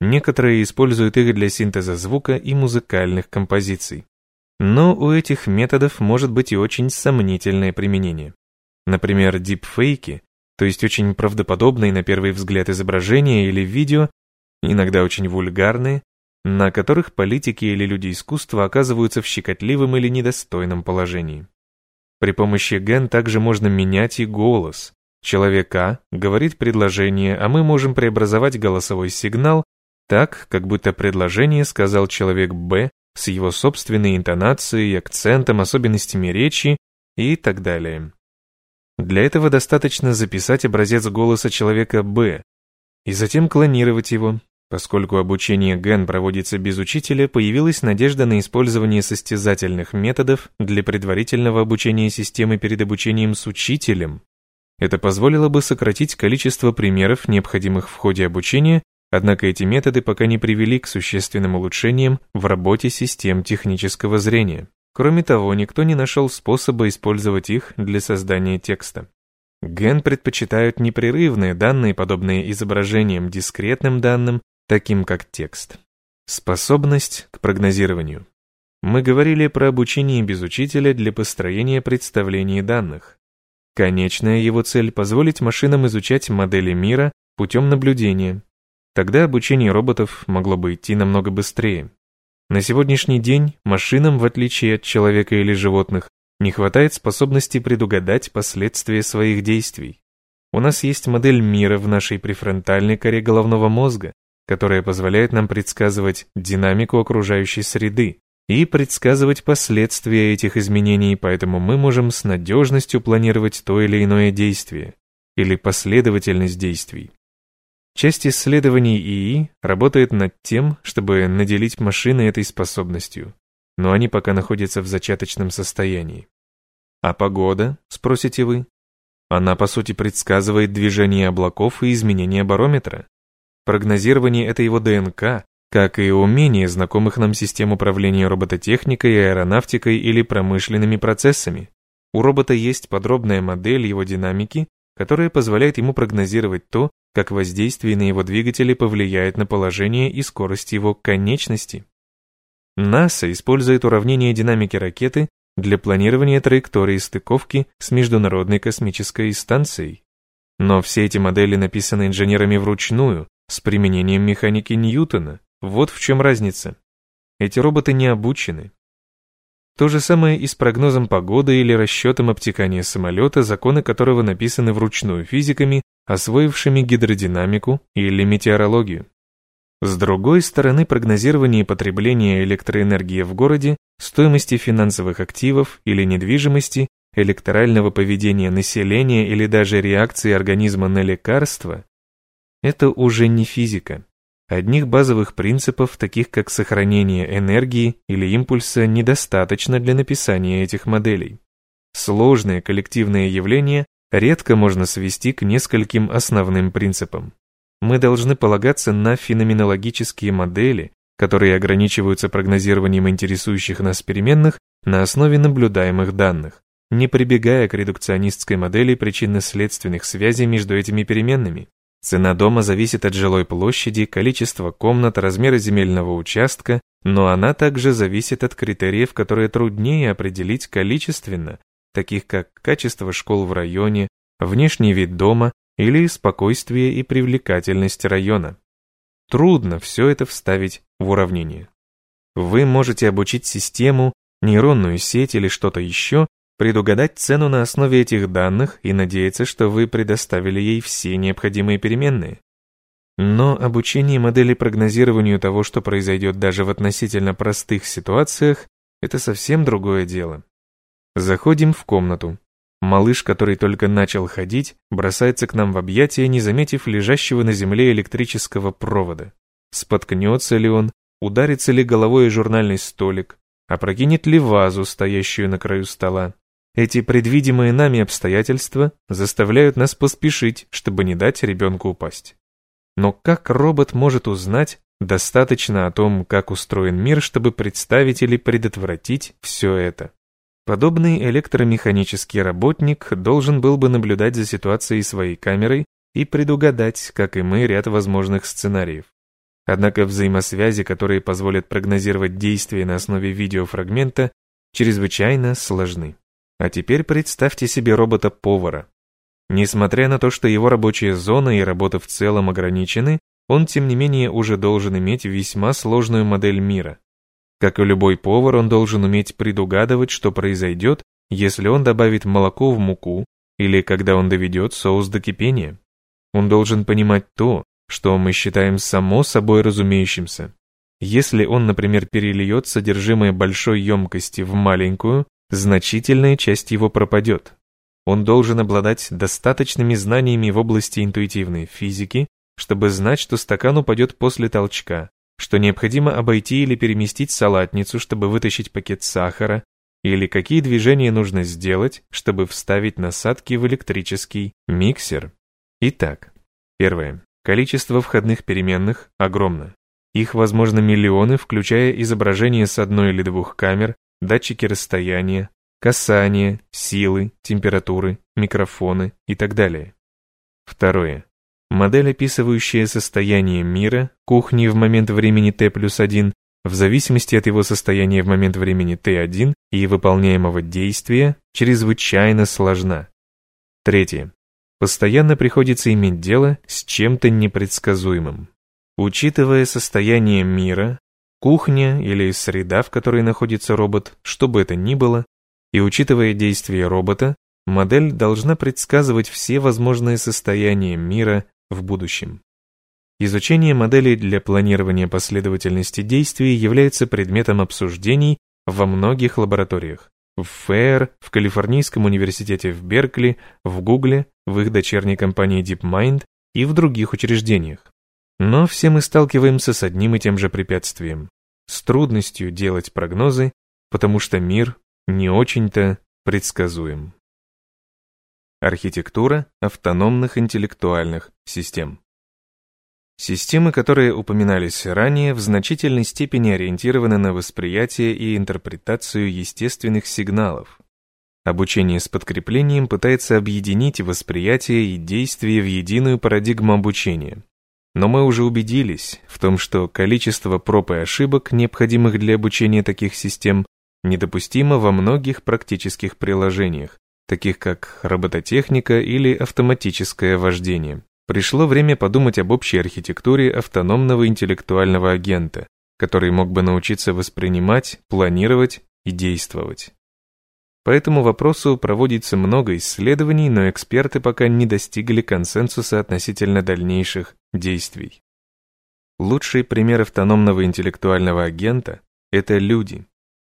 некоторые используют их для синтеза звука и музыкальных композиций. Но у этих методов может быть и очень сомнительное применение. Например, дипфейки, то есть очень правдоподобные на первый взгляд изображения или видео, иногда очень вульгарные, на которых политики или люди искусства оказываются в щекотливом или недостойном положении. При помощи ген также можно менять и голос. Человек А говорит предложение, а мы можем преобразовать голосовой сигнал так, как будто предложение сказал человек Б с его собственной интонацией, акцентом, особенностями речи и так далее. Для этого достаточно записать образец голоса человека Б и затем клонировать его. Поскольку обучение ген проводится без учителя, появилась надежда на использование состязательных методов для предварительного обучения системы перед обучением с учителем. Это позволило бы сократить количество примеров, необходимых в ходе обучения, Однако эти методы пока не привели к существенным улучшениям в работе систем технического зрения. Кроме того, никто не нашел способа использовать их для создания текста. Ген предпочитают непрерывные данные, подобные изображениям дискретным данным, таким как текст. Способность к прогнозированию. Мы говорили про обучение без учителя для построения представлений данных. Конечная его цель – позволить машинам изучать модели мира путем наблюдения, Тогда обучение роботов могло бы идти намного быстрее. На сегодняшний день машинам, в отличие от человека или животных, не хватает способности предугадать последствия своих действий. У нас есть модель мира в нашей префронтальной коре головного мозга, которая позволяет нам предсказывать динамику окружающей среды и предсказывать последствия этих изменений, поэтому мы можем с надежностью планировать то или иное действие или последовательность действий. Часть исследований ИИ работает над тем, чтобы наделить машины этой способностью, но они пока находятся в зачаточном состоянии. А погода, спросите вы? Она, по сути, предсказывает движение облаков и изменение барометра. Прогнозирование — это его ДНК, как и умение знакомых нам систем управления робототехникой, аэронавтикой или промышленными процессами. У робота есть подробная модель его динамики, которая позволяет ему прогнозировать то, как воздействие на его двигатели повлияет на положение и скорость его конечности. НАСА использует уравнение динамики ракеты для планирования траектории стыковки с Международной космической станцией. Но все эти модели написаны инженерами вручную, с применением механики Ньютона. Вот в чем разница. Эти роботы не обучены, то же самое и с прогнозом погоды или расчетом обтекания самолета, законы которого написаны вручную физиками, освоившими гидродинамику или метеорологию. С другой стороны, прогнозирование потребления электроэнергии в городе, стоимости финансовых активов или недвижимости, электорального поведения населения или даже реакции организма на лекарства – это уже не физика. Одних базовых принципов, таких как сохранение энергии или импульса, недостаточно для написания этих моделей. Сложные коллективные явления редко можно свести к нескольким основным принципам. Мы должны полагаться на феноменологические модели, которые ограничиваются прогнозированием интересующих нас переменных на основе наблюдаемых данных, не прибегая к редукционистской модели причинно-следственных связей между этими переменными. Цена дома зависит от жилой площади, количества комнат, размера земельного участка, но она также зависит от критериев, которые труднее определить количественно, таких как качество школ в районе, внешний вид дома или спокойствие и привлекательность района. Трудно все это вставить в уравнение. Вы можете обучить систему, нейронную сеть или что-то еще предугадать цену на основе этих данных и надеяться, что вы предоставили ей все необходимые переменные. Но обучение модели прогнозированию того, что произойдет даже в относительно простых ситуациях, это совсем другое дело. Заходим в комнату. Малыш, который только начал ходить, бросается к нам в объятия, не заметив лежащего на земле электрического провода. Споткнется ли он, ударится ли головой о журнальный столик, опрокинет ли вазу, стоящую на краю стола. Эти предвидимые нами обстоятельства заставляют нас поспешить, чтобы не дать ребенку упасть. Но как робот может узнать достаточно о том, как устроен мир, чтобы представить или предотвратить все это? Подобный электромеханический работник должен был бы наблюдать за ситуацией своей камерой и предугадать, как и мы, ряд возможных сценариев. Однако взаимосвязи, которые позволят прогнозировать действия на основе видеофрагмента, чрезвычайно сложны. А теперь представьте себе робота-повара. Несмотря на то, что его рабочая зона и работа в целом ограничены, он, тем не менее, уже должен иметь весьма сложную модель мира. Как и любой повар, он должен уметь предугадывать, что произойдет, если он добавит молоко в муку или когда он доведет соус до кипения. Он должен понимать то, что мы считаем само собой разумеющимся. Если он, например, перельет содержимое большой емкости в маленькую, значительная часть его пропадет. Он должен обладать достаточными знаниями в области интуитивной физики, чтобы знать, что стакан упадет после толчка, что необходимо обойти или переместить салатницу, чтобы вытащить пакет сахара, или какие движения нужно сделать, чтобы вставить насадки в электрический миксер. Итак, первое. Количество входных переменных огромно. Их, возможно, миллионы, включая изображение с одной или двух камер, датчики расстояния, касания, силы, температуры, микрофоны и так далее. Второе. Модель, описывающая состояние мира, кухни в момент времени Т плюс 1, в зависимости от его состояния в момент времени Т1 и выполняемого действия, чрезвычайно сложна. Третье. Постоянно приходится иметь дело с чем-то непредсказуемым. Учитывая состояние мира, кухня или среда, в которой находится робот, что бы это ни было, и учитывая действия робота, модель должна предсказывать все возможные состояния мира в будущем. Изучение моделей для планирования последовательности действий является предметом обсуждений во многих лабораториях. В ФЭР, в Калифорнийском университете в Беркли, в Гугле, в их дочерней компании DeepMind и в других учреждениях. Но все мы сталкиваемся с одним и тем же препятствием – с трудностью делать прогнозы, потому что мир не очень-то предсказуем. Архитектура автономных интеллектуальных систем. Системы, которые упоминались ранее, в значительной степени ориентированы на восприятие и интерпретацию естественных сигналов. Обучение с подкреплением пытается объединить восприятие и действие в единую парадигму обучения. Но мы уже убедились в том, что количество проб и ошибок, необходимых для обучения таких систем, недопустимо во многих практических приложениях, таких как робототехника или автоматическое вождение. Пришло время подумать об общей архитектуре автономного интеллектуального агента, который мог бы научиться воспринимать, планировать и действовать. По этому вопросу проводится много исследований, но эксперты пока не достигли консенсуса относительно дальнейших действий. Лучший пример автономного интеллектуального агента – это люди,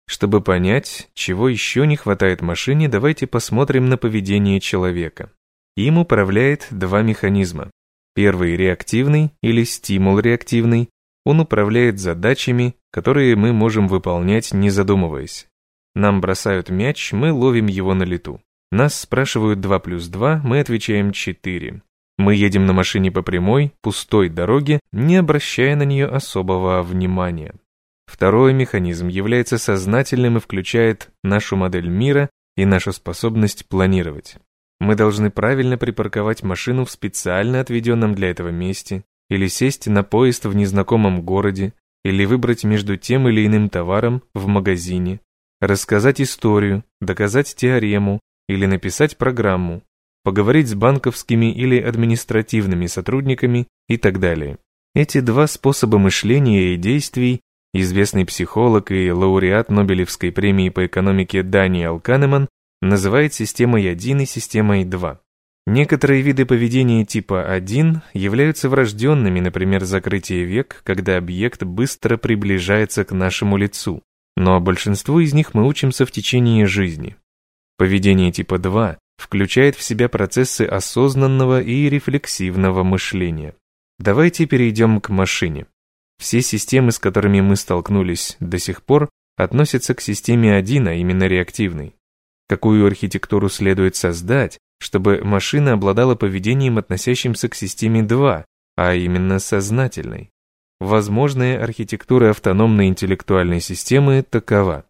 чтобы понять, чего еще не хватает машине, давайте посмотрим на поведение человека. Им управляет два механизма. Первый реактивный или стимул-реактивный. Он управляет задачами, которые мы можем выполнять, не задумываясь. Нам бросают мяч, мы ловим его на лету. Нас спрашивают 2 плюс 2, мы отвечаем 4. Мы едем на машине по прямой, пустой дороге, не обращая на нее особого внимания. Второй механизм является сознательным и включает нашу модель мира и нашу способность планировать. Мы должны правильно припарковать машину в специально отведенном для этого месте, или сесть на поезд в незнакомом городе, или выбрать между тем или иным товаром в магазине, рассказать историю, доказать теорему или написать программу, поговорить с банковскими или административными сотрудниками и так далее. Эти два способа мышления и действий Известный психолог и лауреат Нобелевской премии по экономике Даниэл Канеман называет системой 1 и системой 2. Некоторые виды поведения типа 1 являются врожденными, например, закрытие век, когда объект быстро приближается к нашему лицу, но большинству из них мы учимся в течение жизни. Поведение типа 2 включает в себя процессы осознанного и рефлексивного мышления. Давайте перейдем к машине. Все системы, с которыми мы столкнулись до сих пор, относятся к системе 1, а именно реактивной. Какую архитектуру следует создать, чтобы машина обладала поведением, относящимся к системе 2, а именно сознательной? Возможная архитектура автономной интеллектуальной системы такова.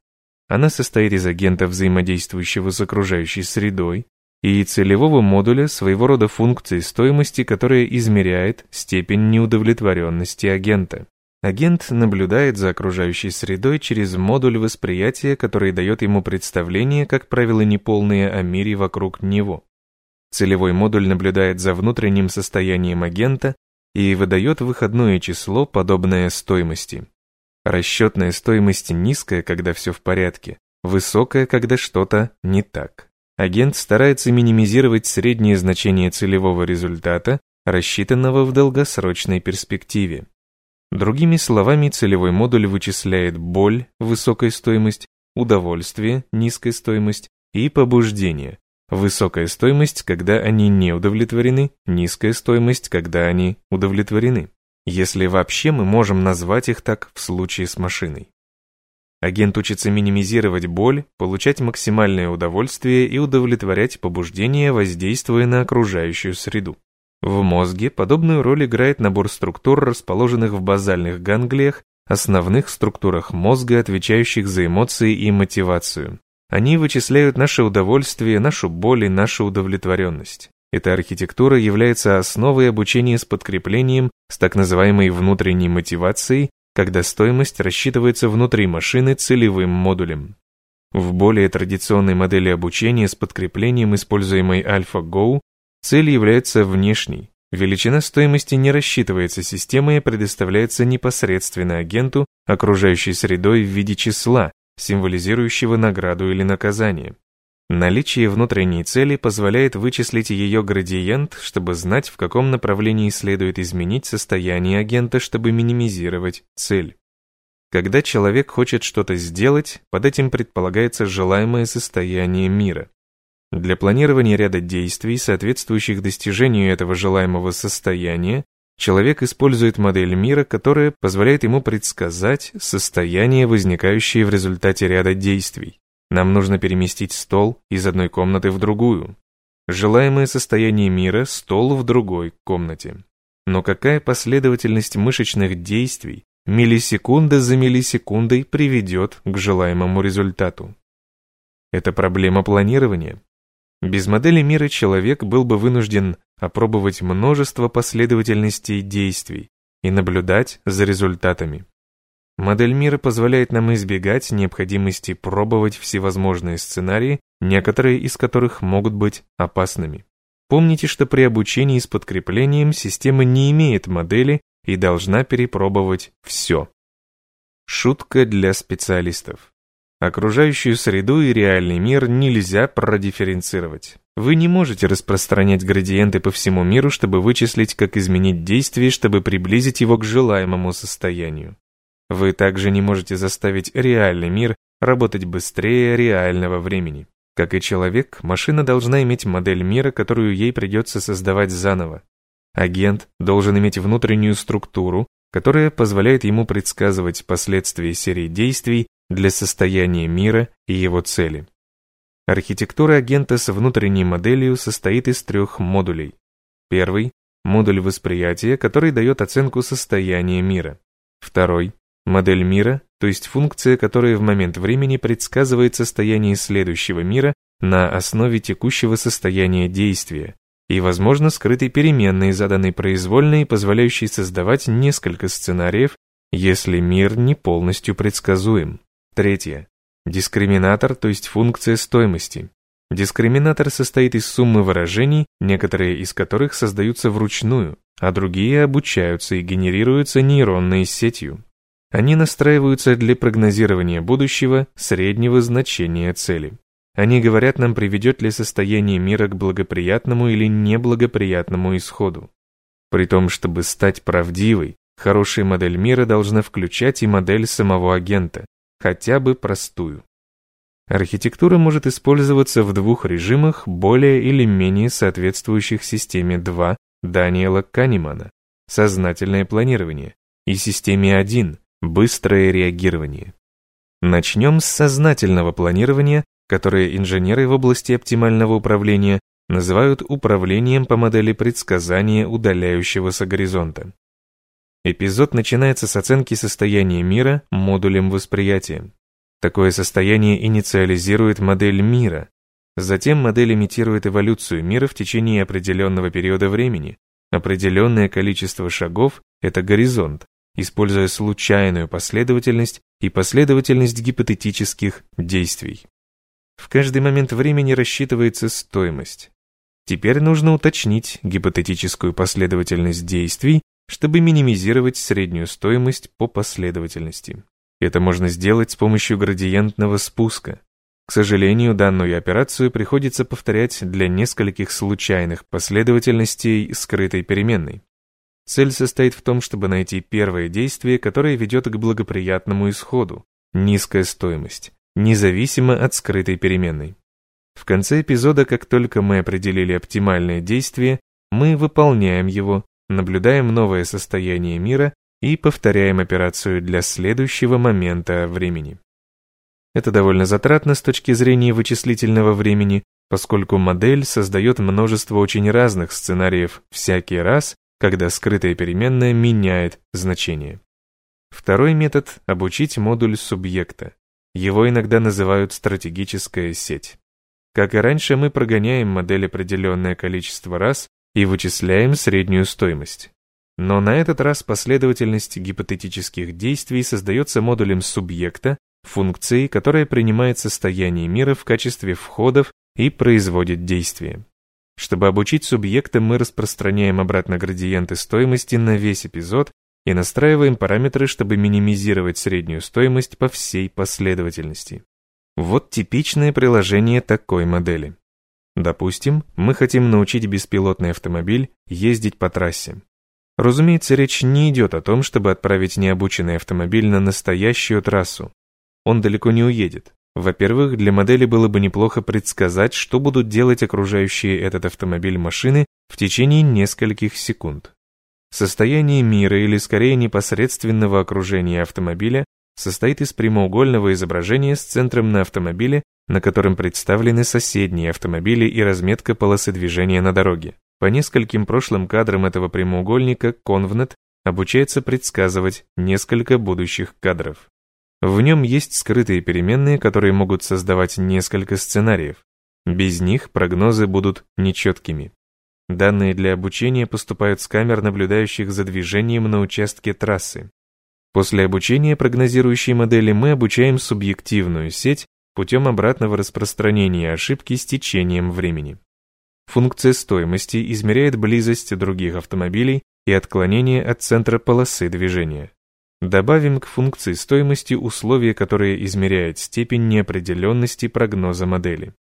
Она состоит из агента, взаимодействующего с окружающей средой, и целевого модуля своего рода функции стоимости, которая измеряет степень неудовлетворенности агента. Агент наблюдает за окружающей средой через модуль восприятия, который дает ему представление, как правило, неполное о мире вокруг него. Целевой модуль наблюдает за внутренним состоянием агента и выдает выходное число, подобное стоимости. Расчетная стоимость низкая, когда все в порядке, высокая, когда что-то не так. Агент старается минимизировать среднее значение целевого результата, рассчитанного в долгосрочной перспективе. Другими словами, целевой модуль вычисляет боль, высокая стоимость, удовольствие, низкая стоимость и побуждение, высокая стоимость, когда они не удовлетворены, низкая стоимость, когда они удовлетворены. Если вообще мы можем назвать их так в случае с машиной. Агент учится минимизировать боль, получать максимальное удовольствие и удовлетворять побуждения, воздействуя на окружающую среду. В мозге подобную роль играет набор структур, расположенных в базальных ганглиях, основных структурах мозга, отвечающих за эмоции и мотивацию. Они вычисляют наше удовольствие, нашу боль и нашу удовлетворенность. Эта архитектура является основой обучения с подкреплением, с так называемой внутренней мотивацией, когда стоимость рассчитывается внутри машины целевым модулем. В более традиционной модели обучения с подкреплением, используемой AlphaGo, Цель является внешней. Величина стоимости не рассчитывается системой, а предоставляется непосредственно агенту, окружающей средой в виде числа, символизирующего награду или наказание. Наличие внутренней цели позволяет вычислить ее градиент, чтобы знать, в каком направлении следует изменить состояние агента, чтобы минимизировать цель. Когда человек хочет что-то сделать, под этим предполагается желаемое состояние мира. Для планирования ряда действий, соответствующих достижению этого желаемого состояния, человек использует модель мира, которая позволяет ему предсказать состояние, возникающее в результате ряда действий. Нам нужно переместить стол из одной комнаты в другую. Желаемое состояние мира – стол в другой комнате. Но какая последовательность мышечных действий миллисекунда за миллисекундой приведет к желаемому результату? Это проблема планирования. Без модели мира человек был бы вынужден опробовать множество последовательностей действий и наблюдать за результатами. Модель мира позволяет нам избегать необходимости пробовать всевозможные сценарии, некоторые из которых могут быть опасными. Помните, что при обучении с подкреплением система не имеет модели и должна перепробовать все. Шутка для специалистов. Окружающую среду и реальный мир нельзя продифференцировать. Вы не можете распространять градиенты по всему миру, чтобы вычислить, как изменить действие, чтобы приблизить его к желаемому состоянию. Вы также не можете заставить реальный мир работать быстрее реального времени. Как и человек, машина должна иметь модель мира, которую ей придется создавать заново. Агент должен иметь внутреннюю структуру, которая позволяет ему предсказывать последствия серии действий для состояния мира и его цели. Архитектура агента с внутренней моделью состоит из трех модулей. Первый – модуль восприятия, который дает оценку состояния мира. Второй – модель мира, то есть функция, которая в момент времени предсказывает состояние следующего мира на основе текущего состояния действия и, возможно, скрытой переменной, заданной произвольно и позволяющей создавать несколько сценариев, если мир не полностью предсказуем. Третье. Дискриминатор, то есть функция стоимости. Дискриминатор состоит из суммы выражений, некоторые из которых создаются вручную, а другие обучаются и генерируются нейронной сетью. Они настраиваются для прогнозирования будущего среднего значения цели. Они говорят нам, приведет ли состояние мира к благоприятному или неблагоприятному исходу. При том, чтобы стать правдивой, хорошая модель мира должна включать и модель самого агента, хотя бы простую. Архитектура может использоваться в двух режимах, более или менее соответствующих системе 2 Даниэла Канемана «Сознательное планирование» и системе 1 «Быстрое реагирование». Начнем с сознательного планирования, которое инженеры в области оптимального управления называют управлением по модели предсказания удаляющегося горизонта. Эпизод начинается с оценки состояния мира модулем восприятия. Такое состояние инициализирует модель мира. Затем модель имитирует эволюцию мира в течение определенного периода времени. Определенное количество шагов – это горизонт, используя случайную последовательность и последовательность гипотетических действий. В каждый момент времени рассчитывается стоимость. Теперь нужно уточнить гипотетическую последовательность действий, чтобы минимизировать среднюю стоимость по последовательности. Это можно сделать с помощью градиентного спуска. К сожалению, данную операцию приходится повторять для нескольких случайных последовательностей скрытой переменной. Цель состоит в том, чтобы найти первое действие, которое ведет к благоприятному исходу – низкая стоимость, независимо от скрытой переменной. В конце эпизода, как только мы определили оптимальное действие, мы выполняем его, наблюдаем новое состояние мира и повторяем операцию для следующего момента времени. Это довольно затратно с точки зрения вычислительного времени, поскольку модель создает множество очень разных сценариев всякий раз, когда скрытая переменная меняет значение. Второй метод – обучить модуль субъекта. Его иногда называют стратегическая сеть. Как и раньше, мы прогоняем модель определенное количество раз и вычисляем среднюю стоимость. Но на этот раз последовательность гипотетических действий создается модулем субъекта, функцией, которая принимает состояние мира в качестве входов и производит действие. Чтобы обучить субъекта, мы распространяем обратно градиенты стоимости на весь эпизод и настраиваем параметры, чтобы минимизировать среднюю стоимость по всей последовательности. Вот типичное приложение такой модели. Допустим, мы хотим научить беспилотный автомобиль ездить по трассе. Разумеется, речь не идет о том, чтобы отправить необученный автомобиль на настоящую трассу. Он далеко не уедет. Во-первых, для модели было бы неплохо предсказать, что будут делать окружающие этот автомобиль машины в течение нескольких секунд. Состояние мира, или скорее непосредственного окружения автомобиля, состоит из прямоугольного изображения с центром на автомобиле, на котором представлены соседние автомобили и разметка полосы движения на дороге. По нескольким прошлым кадрам этого прямоугольника Convnet обучается предсказывать несколько будущих кадров. В нем есть скрытые переменные, которые могут создавать несколько сценариев. Без них прогнозы будут нечеткими. Данные для обучения поступают с камер, наблюдающих за движением на участке трассы. После обучения прогнозирующей модели мы обучаем субъективную сеть путем обратного распространения ошибки с течением времени. Функция стоимости измеряет близость других автомобилей и отклонение от центра полосы движения. Добавим к функции стоимости условие, которое измеряет степень неопределенности прогноза модели.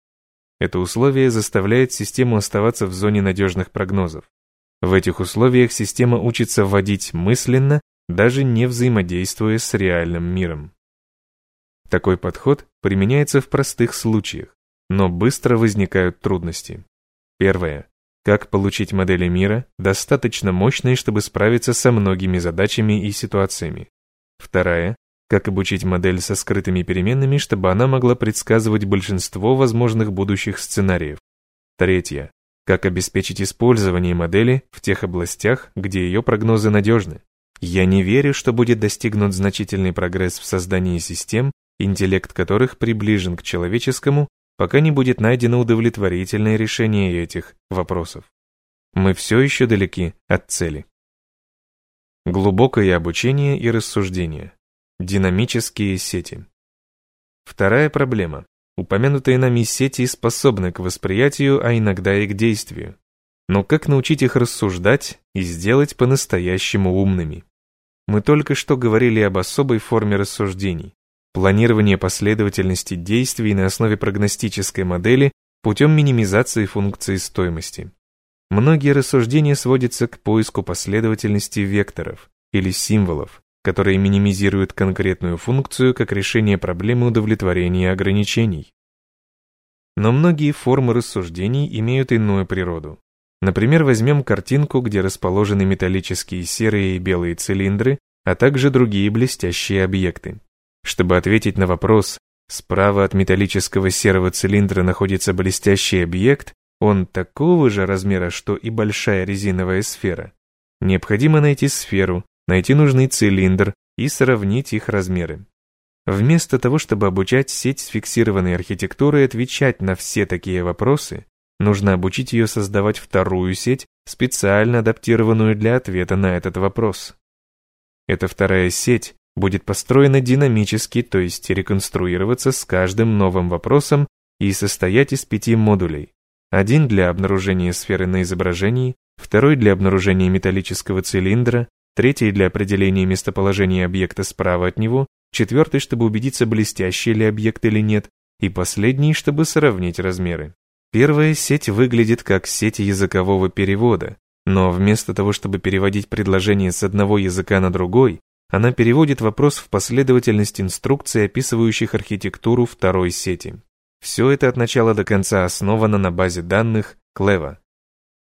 Это условие заставляет систему оставаться в зоне надежных прогнозов. В этих условиях система учится вводить мысленно, даже не взаимодействуя с реальным миром. Такой подход применяется в простых случаях, но быстро возникают трудности. Первое. Как получить модели мира, достаточно мощные, чтобы справиться со многими задачами и ситуациями. Вторая. Как обучить модель со скрытыми переменными, чтобы она могла предсказывать большинство возможных будущих сценариев. Третья. Как обеспечить использование модели в тех областях, где ее прогнозы надежны. Я не верю, что будет достигнут значительный прогресс в создании систем, интеллект которых приближен к человеческому пока не будет найдено удовлетворительное решение этих вопросов. Мы все еще далеки от цели. Глубокое обучение и рассуждение. Динамические сети. Вторая проблема. Упомянутые нами сети способны к восприятию, а иногда и к действию. Но как научить их рассуждать и сделать по-настоящему умными? Мы только что говорили об особой форме рассуждений, планирование последовательности действий на основе прогностической модели путем минимизации функции стоимости. Многие рассуждения сводятся к поиску последовательности векторов или символов, которые минимизируют конкретную функцию как решение проблемы удовлетворения ограничений. Но многие формы рассуждений имеют иную природу. Например, возьмем картинку, где расположены металлические серые и белые цилиндры, а также другие блестящие объекты. Чтобы ответить на вопрос, справа от металлического серого цилиндра находится блестящий объект, он такого же размера, что и большая резиновая сфера. Необходимо найти сферу, найти нужный цилиндр и сравнить их размеры. Вместо того, чтобы обучать сеть фиксированной архитектурой отвечать на все такие вопросы, нужно обучить ее создавать вторую сеть, специально адаптированную для ответа на этот вопрос. Эта вторая сеть будет построена динамически, то есть реконструироваться с каждым новым вопросом и состоять из пяти модулей. Один для обнаружения сферы на изображении, второй для обнаружения металлического цилиндра, третий для определения местоположения объекта справа от него, четвертый, чтобы убедиться, блестящий ли объект или нет, и последний, чтобы сравнить размеры. Первая сеть выглядит как сеть языкового перевода, но вместо того, чтобы переводить предложение с одного языка на другой, она переводит вопрос в последовательность инструкций, описывающих архитектуру второй сети. Все это от начала до конца основано на базе данных Cleva.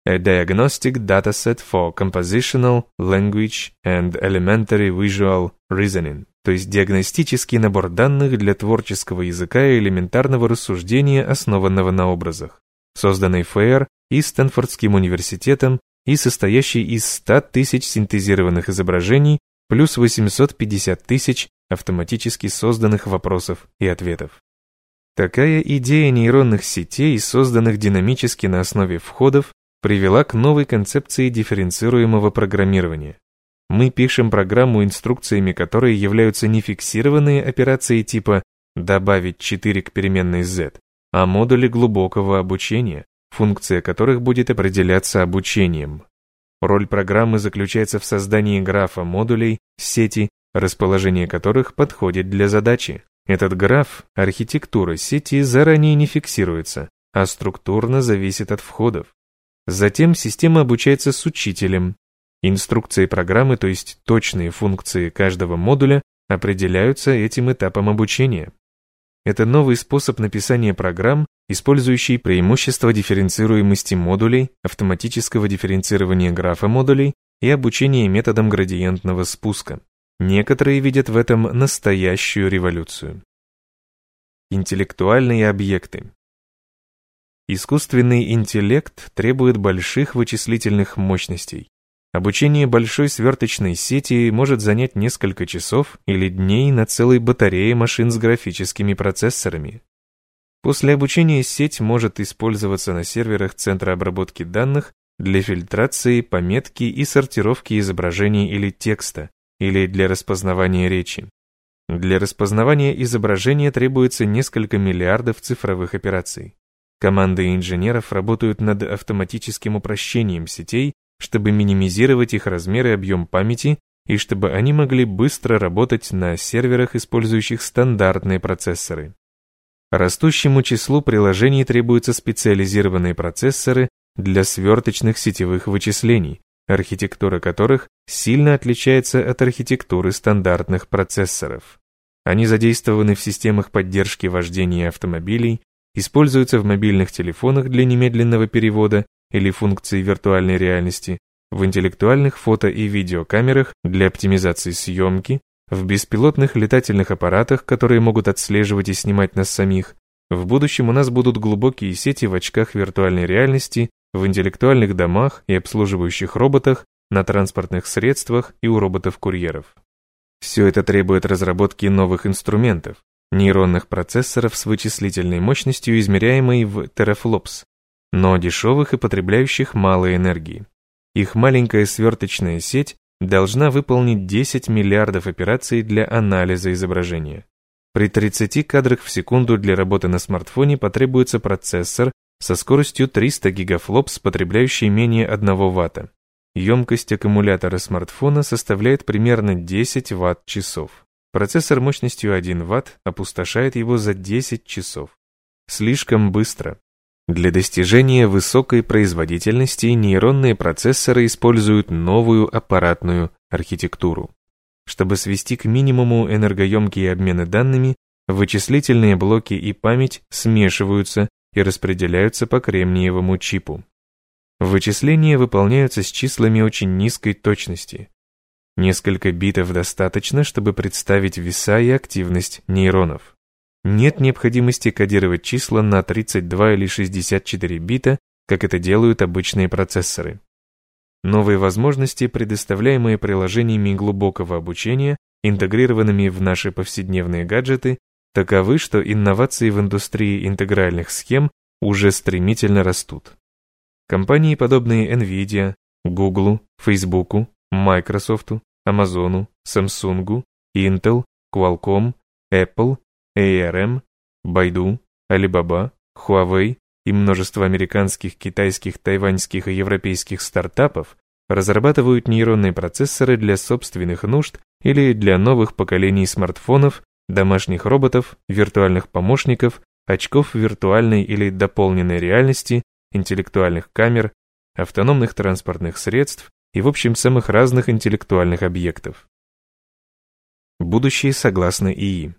A Diagnostic Dataset for Compositional, Language and Elementary Visual Reasoning то есть диагностический набор данных для творческого языка и элементарного рассуждения, основанного на образах, созданный ФЭР и Стэнфордским университетом и состоящий из 100 тысяч синтезированных изображений плюс 850 тысяч автоматически созданных вопросов и ответов. Такая идея нейронных сетей, созданных динамически на основе входов, привела к новой концепции дифференцируемого программирования. Мы пишем программу, инструкциями которой являются не фиксированные операции типа «добавить 4 к переменной z», а модули глубокого обучения, функция которых будет определяться обучением. Роль программы заключается в создании графа модулей сети, расположение которых подходит для задачи. Этот граф, архитектура сети, заранее не фиксируется, а структурно зависит от входов. Затем система обучается с учителем, Инструкции программы, то есть точные функции каждого модуля, определяются этим этапом обучения. Это новый способ написания программ, использующий преимущества дифференцируемости модулей, автоматического дифференцирования графа модулей и обучения методом градиентного спуска. Некоторые видят в этом настоящую революцию. Интеллектуальные объекты. Искусственный интеллект требует больших вычислительных мощностей. Обучение большой сверточной сети может занять несколько часов или дней на целой батарее машин с графическими процессорами. После обучения сеть может использоваться на серверах Центра обработки данных для фильтрации, пометки и сортировки изображений или текста, или для распознавания речи. Для распознавания изображения требуется несколько миллиардов цифровых операций. Команды инженеров работают над автоматическим упрощением сетей чтобы минимизировать их размер и объем памяти и чтобы они могли быстро работать на серверах, использующих стандартные процессоры. Растущему числу приложений требуются специализированные процессоры для сверточных сетевых вычислений, архитектура которых сильно отличается от архитектуры стандартных процессоров. Они задействованы в системах поддержки вождения автомобилей, используются в мобильных телефонах для немедленного перевода или функции виртуальной реальности, в интеллектуальных фото- и видеокамерах для оптимизации съемки, в беспилотных летательных аппаратах, которые могут отслеживать и снимать нас самих. В будущем у нас будут глубокие сети в очках виртуальной реальности, в интеллектуальных домах и обслуживающих роботах, на транспортных средствах и у роботов-курьеров. Все это требует разработки новых инструментов, нейронных процессоров с вычислительной мощностью, измеряемой в терафлопс, но дешевых и потребляющих мало энергии. Их маленькая сверточная сеть должна выполнить 10 миллиардов операций для анализа изображения. При 30 кадрах в секунду для работы на смартфоне потребуется процессор со скоростью 300 гигафлопс, потребляющий менее 1 ватта. Емкость аккумулятора смартфона составляет примерно 10 ватт-часов. Процессор мощностью 1 ватт опустошает его за 10 часов. Слишком быстро. Для достижения высокой производительности нейронные процессоры используют новую аппаратную архитектуру. Чтобы свести к минимуму энергоемкие обмены данными, вычислительные блоки и память смешиваются и распределяются по кремниевому чипу. Вычисления выполняются с числами очень низкой точности. Несколько битов достаточно, чтобы представить веса и активность нейронов. Нет необходимости кодировать числа на 32 или 64 бита, как это делают обычные процессоры. Новые возможности, предоставляемые приложениями глубокого обучения, интегрированными в наши повседневные гаджеты, таковы, что инновации в индустрии интегральных схем уже стремительно растут. Компании, подобные NVIDIA, Google, Facebook, Microsoft, Amazon, Samsung, Intel, Qualcomm, Apple, ARM, Baidu, Alibaba, Huawei и множество американских, китайских, тайваньских и европейских стартапов разрабатывают нейронные процессоры для собственных нужд или для новых поколений смартфонов, домашних роботов, виртуальных помощников, очков виртуальной или дополненной реальности, интеллектуальных камер, автономных транспортных средств и, в общем, самых разных интеллектуальных объектов. Будущее согласно ИИ.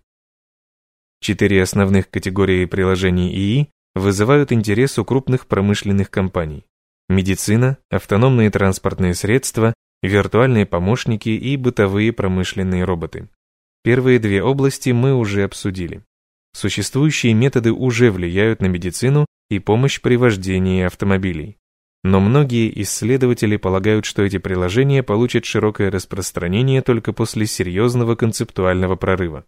Четыре основных категории приложений ИИ вызывают интерес у крупных промышленных компаний. Медицина, автономные транспортные средства, виртуальные помощники и бытовые промышленные роботы. Первые две области мы уже обсудили. Существующие методы уже влияют на медицину и помощь при вождении автомобилей. Но многие исследователи полагают, что эти приложения получат широкое распространение только после серьезного концептуального прорыва.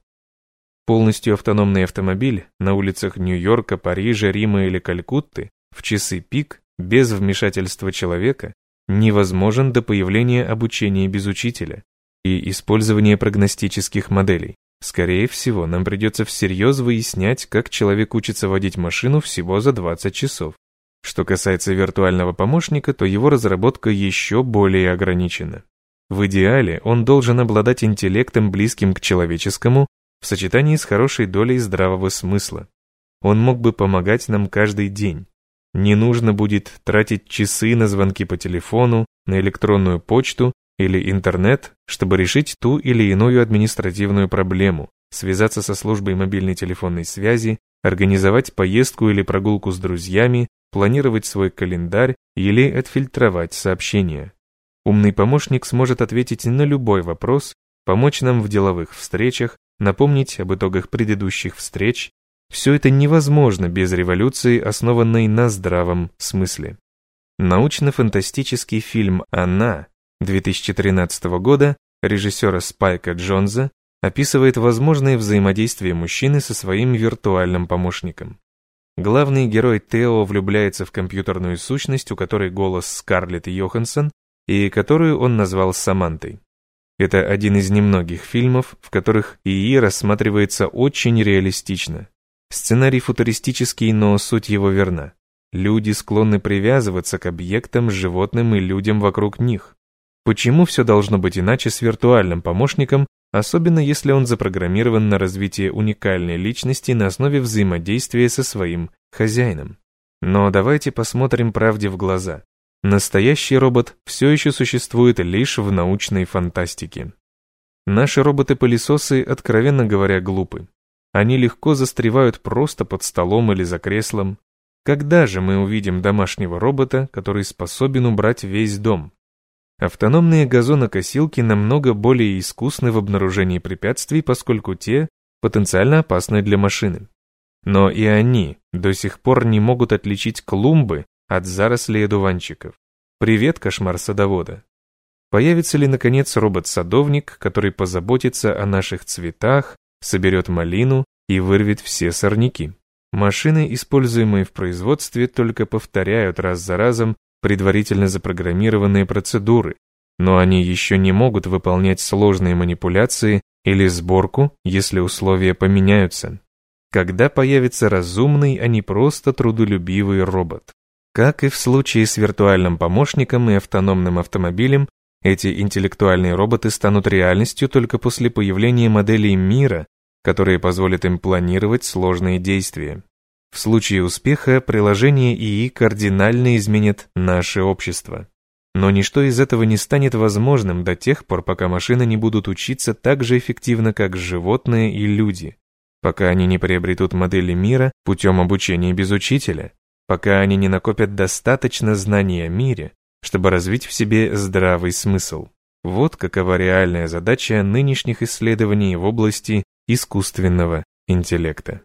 Полностью автономный автомобиль на улицах Нью-Йорка, Парижа, Рима или Калькутты в часы пик без вмешательства человека невозможен до появления обучения без учителя и использования прогностических моделей. Скорее всего, нам придется всерьез выяснять, как человек учится водить машину всего за 20 часов. Что касается виртуального помощника, то его разработка еще более ограничена. В идеале он должен обладать интеллектом, близким к человеческому, в сочетании с хорошей долей здравого смысла. Он мог бы помогать нам каждый день. Не нужно будет тратить часы на звонки по телефону, на электронную почту или интернет, чтобы решить ту или иную административную проблему, связаться со службой мобильной телефонной связи, организовать поездку или прогулку с друзьями, планировать свой календарь или отфильтровать сообщения. Умный помощник сможет ответить на любой вопрос, помочь нам в деловых встречах, напомнить об итогах предыдущих встреч. Все это невозможно без революции, основанной на здравом смысле. Научно-фантастический фильм «Она» 2013 года режиссера Спайка Джонза описывает возможное взаимодействие мужчины со своим виртуальным помощником. Главный герой Тео влюбляется в компьютерную сущность, у которой голос Скарлетт Йоханссон, и которую он назвал Самантой. Это один из немногих фильмов, в которых ИИ рассматривается очень реалистично. Сценарий футуристический, но суть его верна. Люди склонны привязываться к объектам, животным и людям вокруг них. Почему все должно быть иначе с виртуальным помощником, особенно если он запрограммирован на развитие уникальной личности на основе взаимодействия со своим хозяином? Но давайте посмотрим правде в глаза. Настоящий робот все еще существует лишь в научной фантастике. Наши роботы-пылесосы, откровенно говоря, глупы. Они легко застревают просто под столом или за креслом. Когда же мы увидим домашнего робота, который способен убрать весь дом? Автономные газонокосилки намного более искусны в обнаружении препятствий, поскольку те потенциально опасны для машины. Но и они до сих пор не могут отличить клумбы от зарослей одуванчиков. Привет, кошмар садовода. Появится ли, наконец, робот-садовник, который позаботится о наших цветах, соберет малину и вырвет все сорняки? Машины, используемые в производстве, только повторяют раз за разом предварительно запрограммированные процедуры, но они еще не могут выполнять сложные манипуляции или сборку, если условия поменяются. Когда появится разумный, а не просто трудолюбивый робот? Как и в случае с виртуальным помощником и автономным автомобилем, эти интеллектуальные роботы станут реальностью только после появления моделей мира, которые позволят им планировать сложные действия. В случае успеха приложение ИИ кардинально изменит наше общество. Но ничто из этого не станет возможным до тех пор, пока машины не будут учиться так же эффективно, как животные и люди, пока они не приобретут модели мира путем обучения без учителя, пока они не накопят достаточно знаний о мире, чтобы развить в себе здравый смысл. Вот какова реальная задача нынешних исследований в области искусственного интеллекта.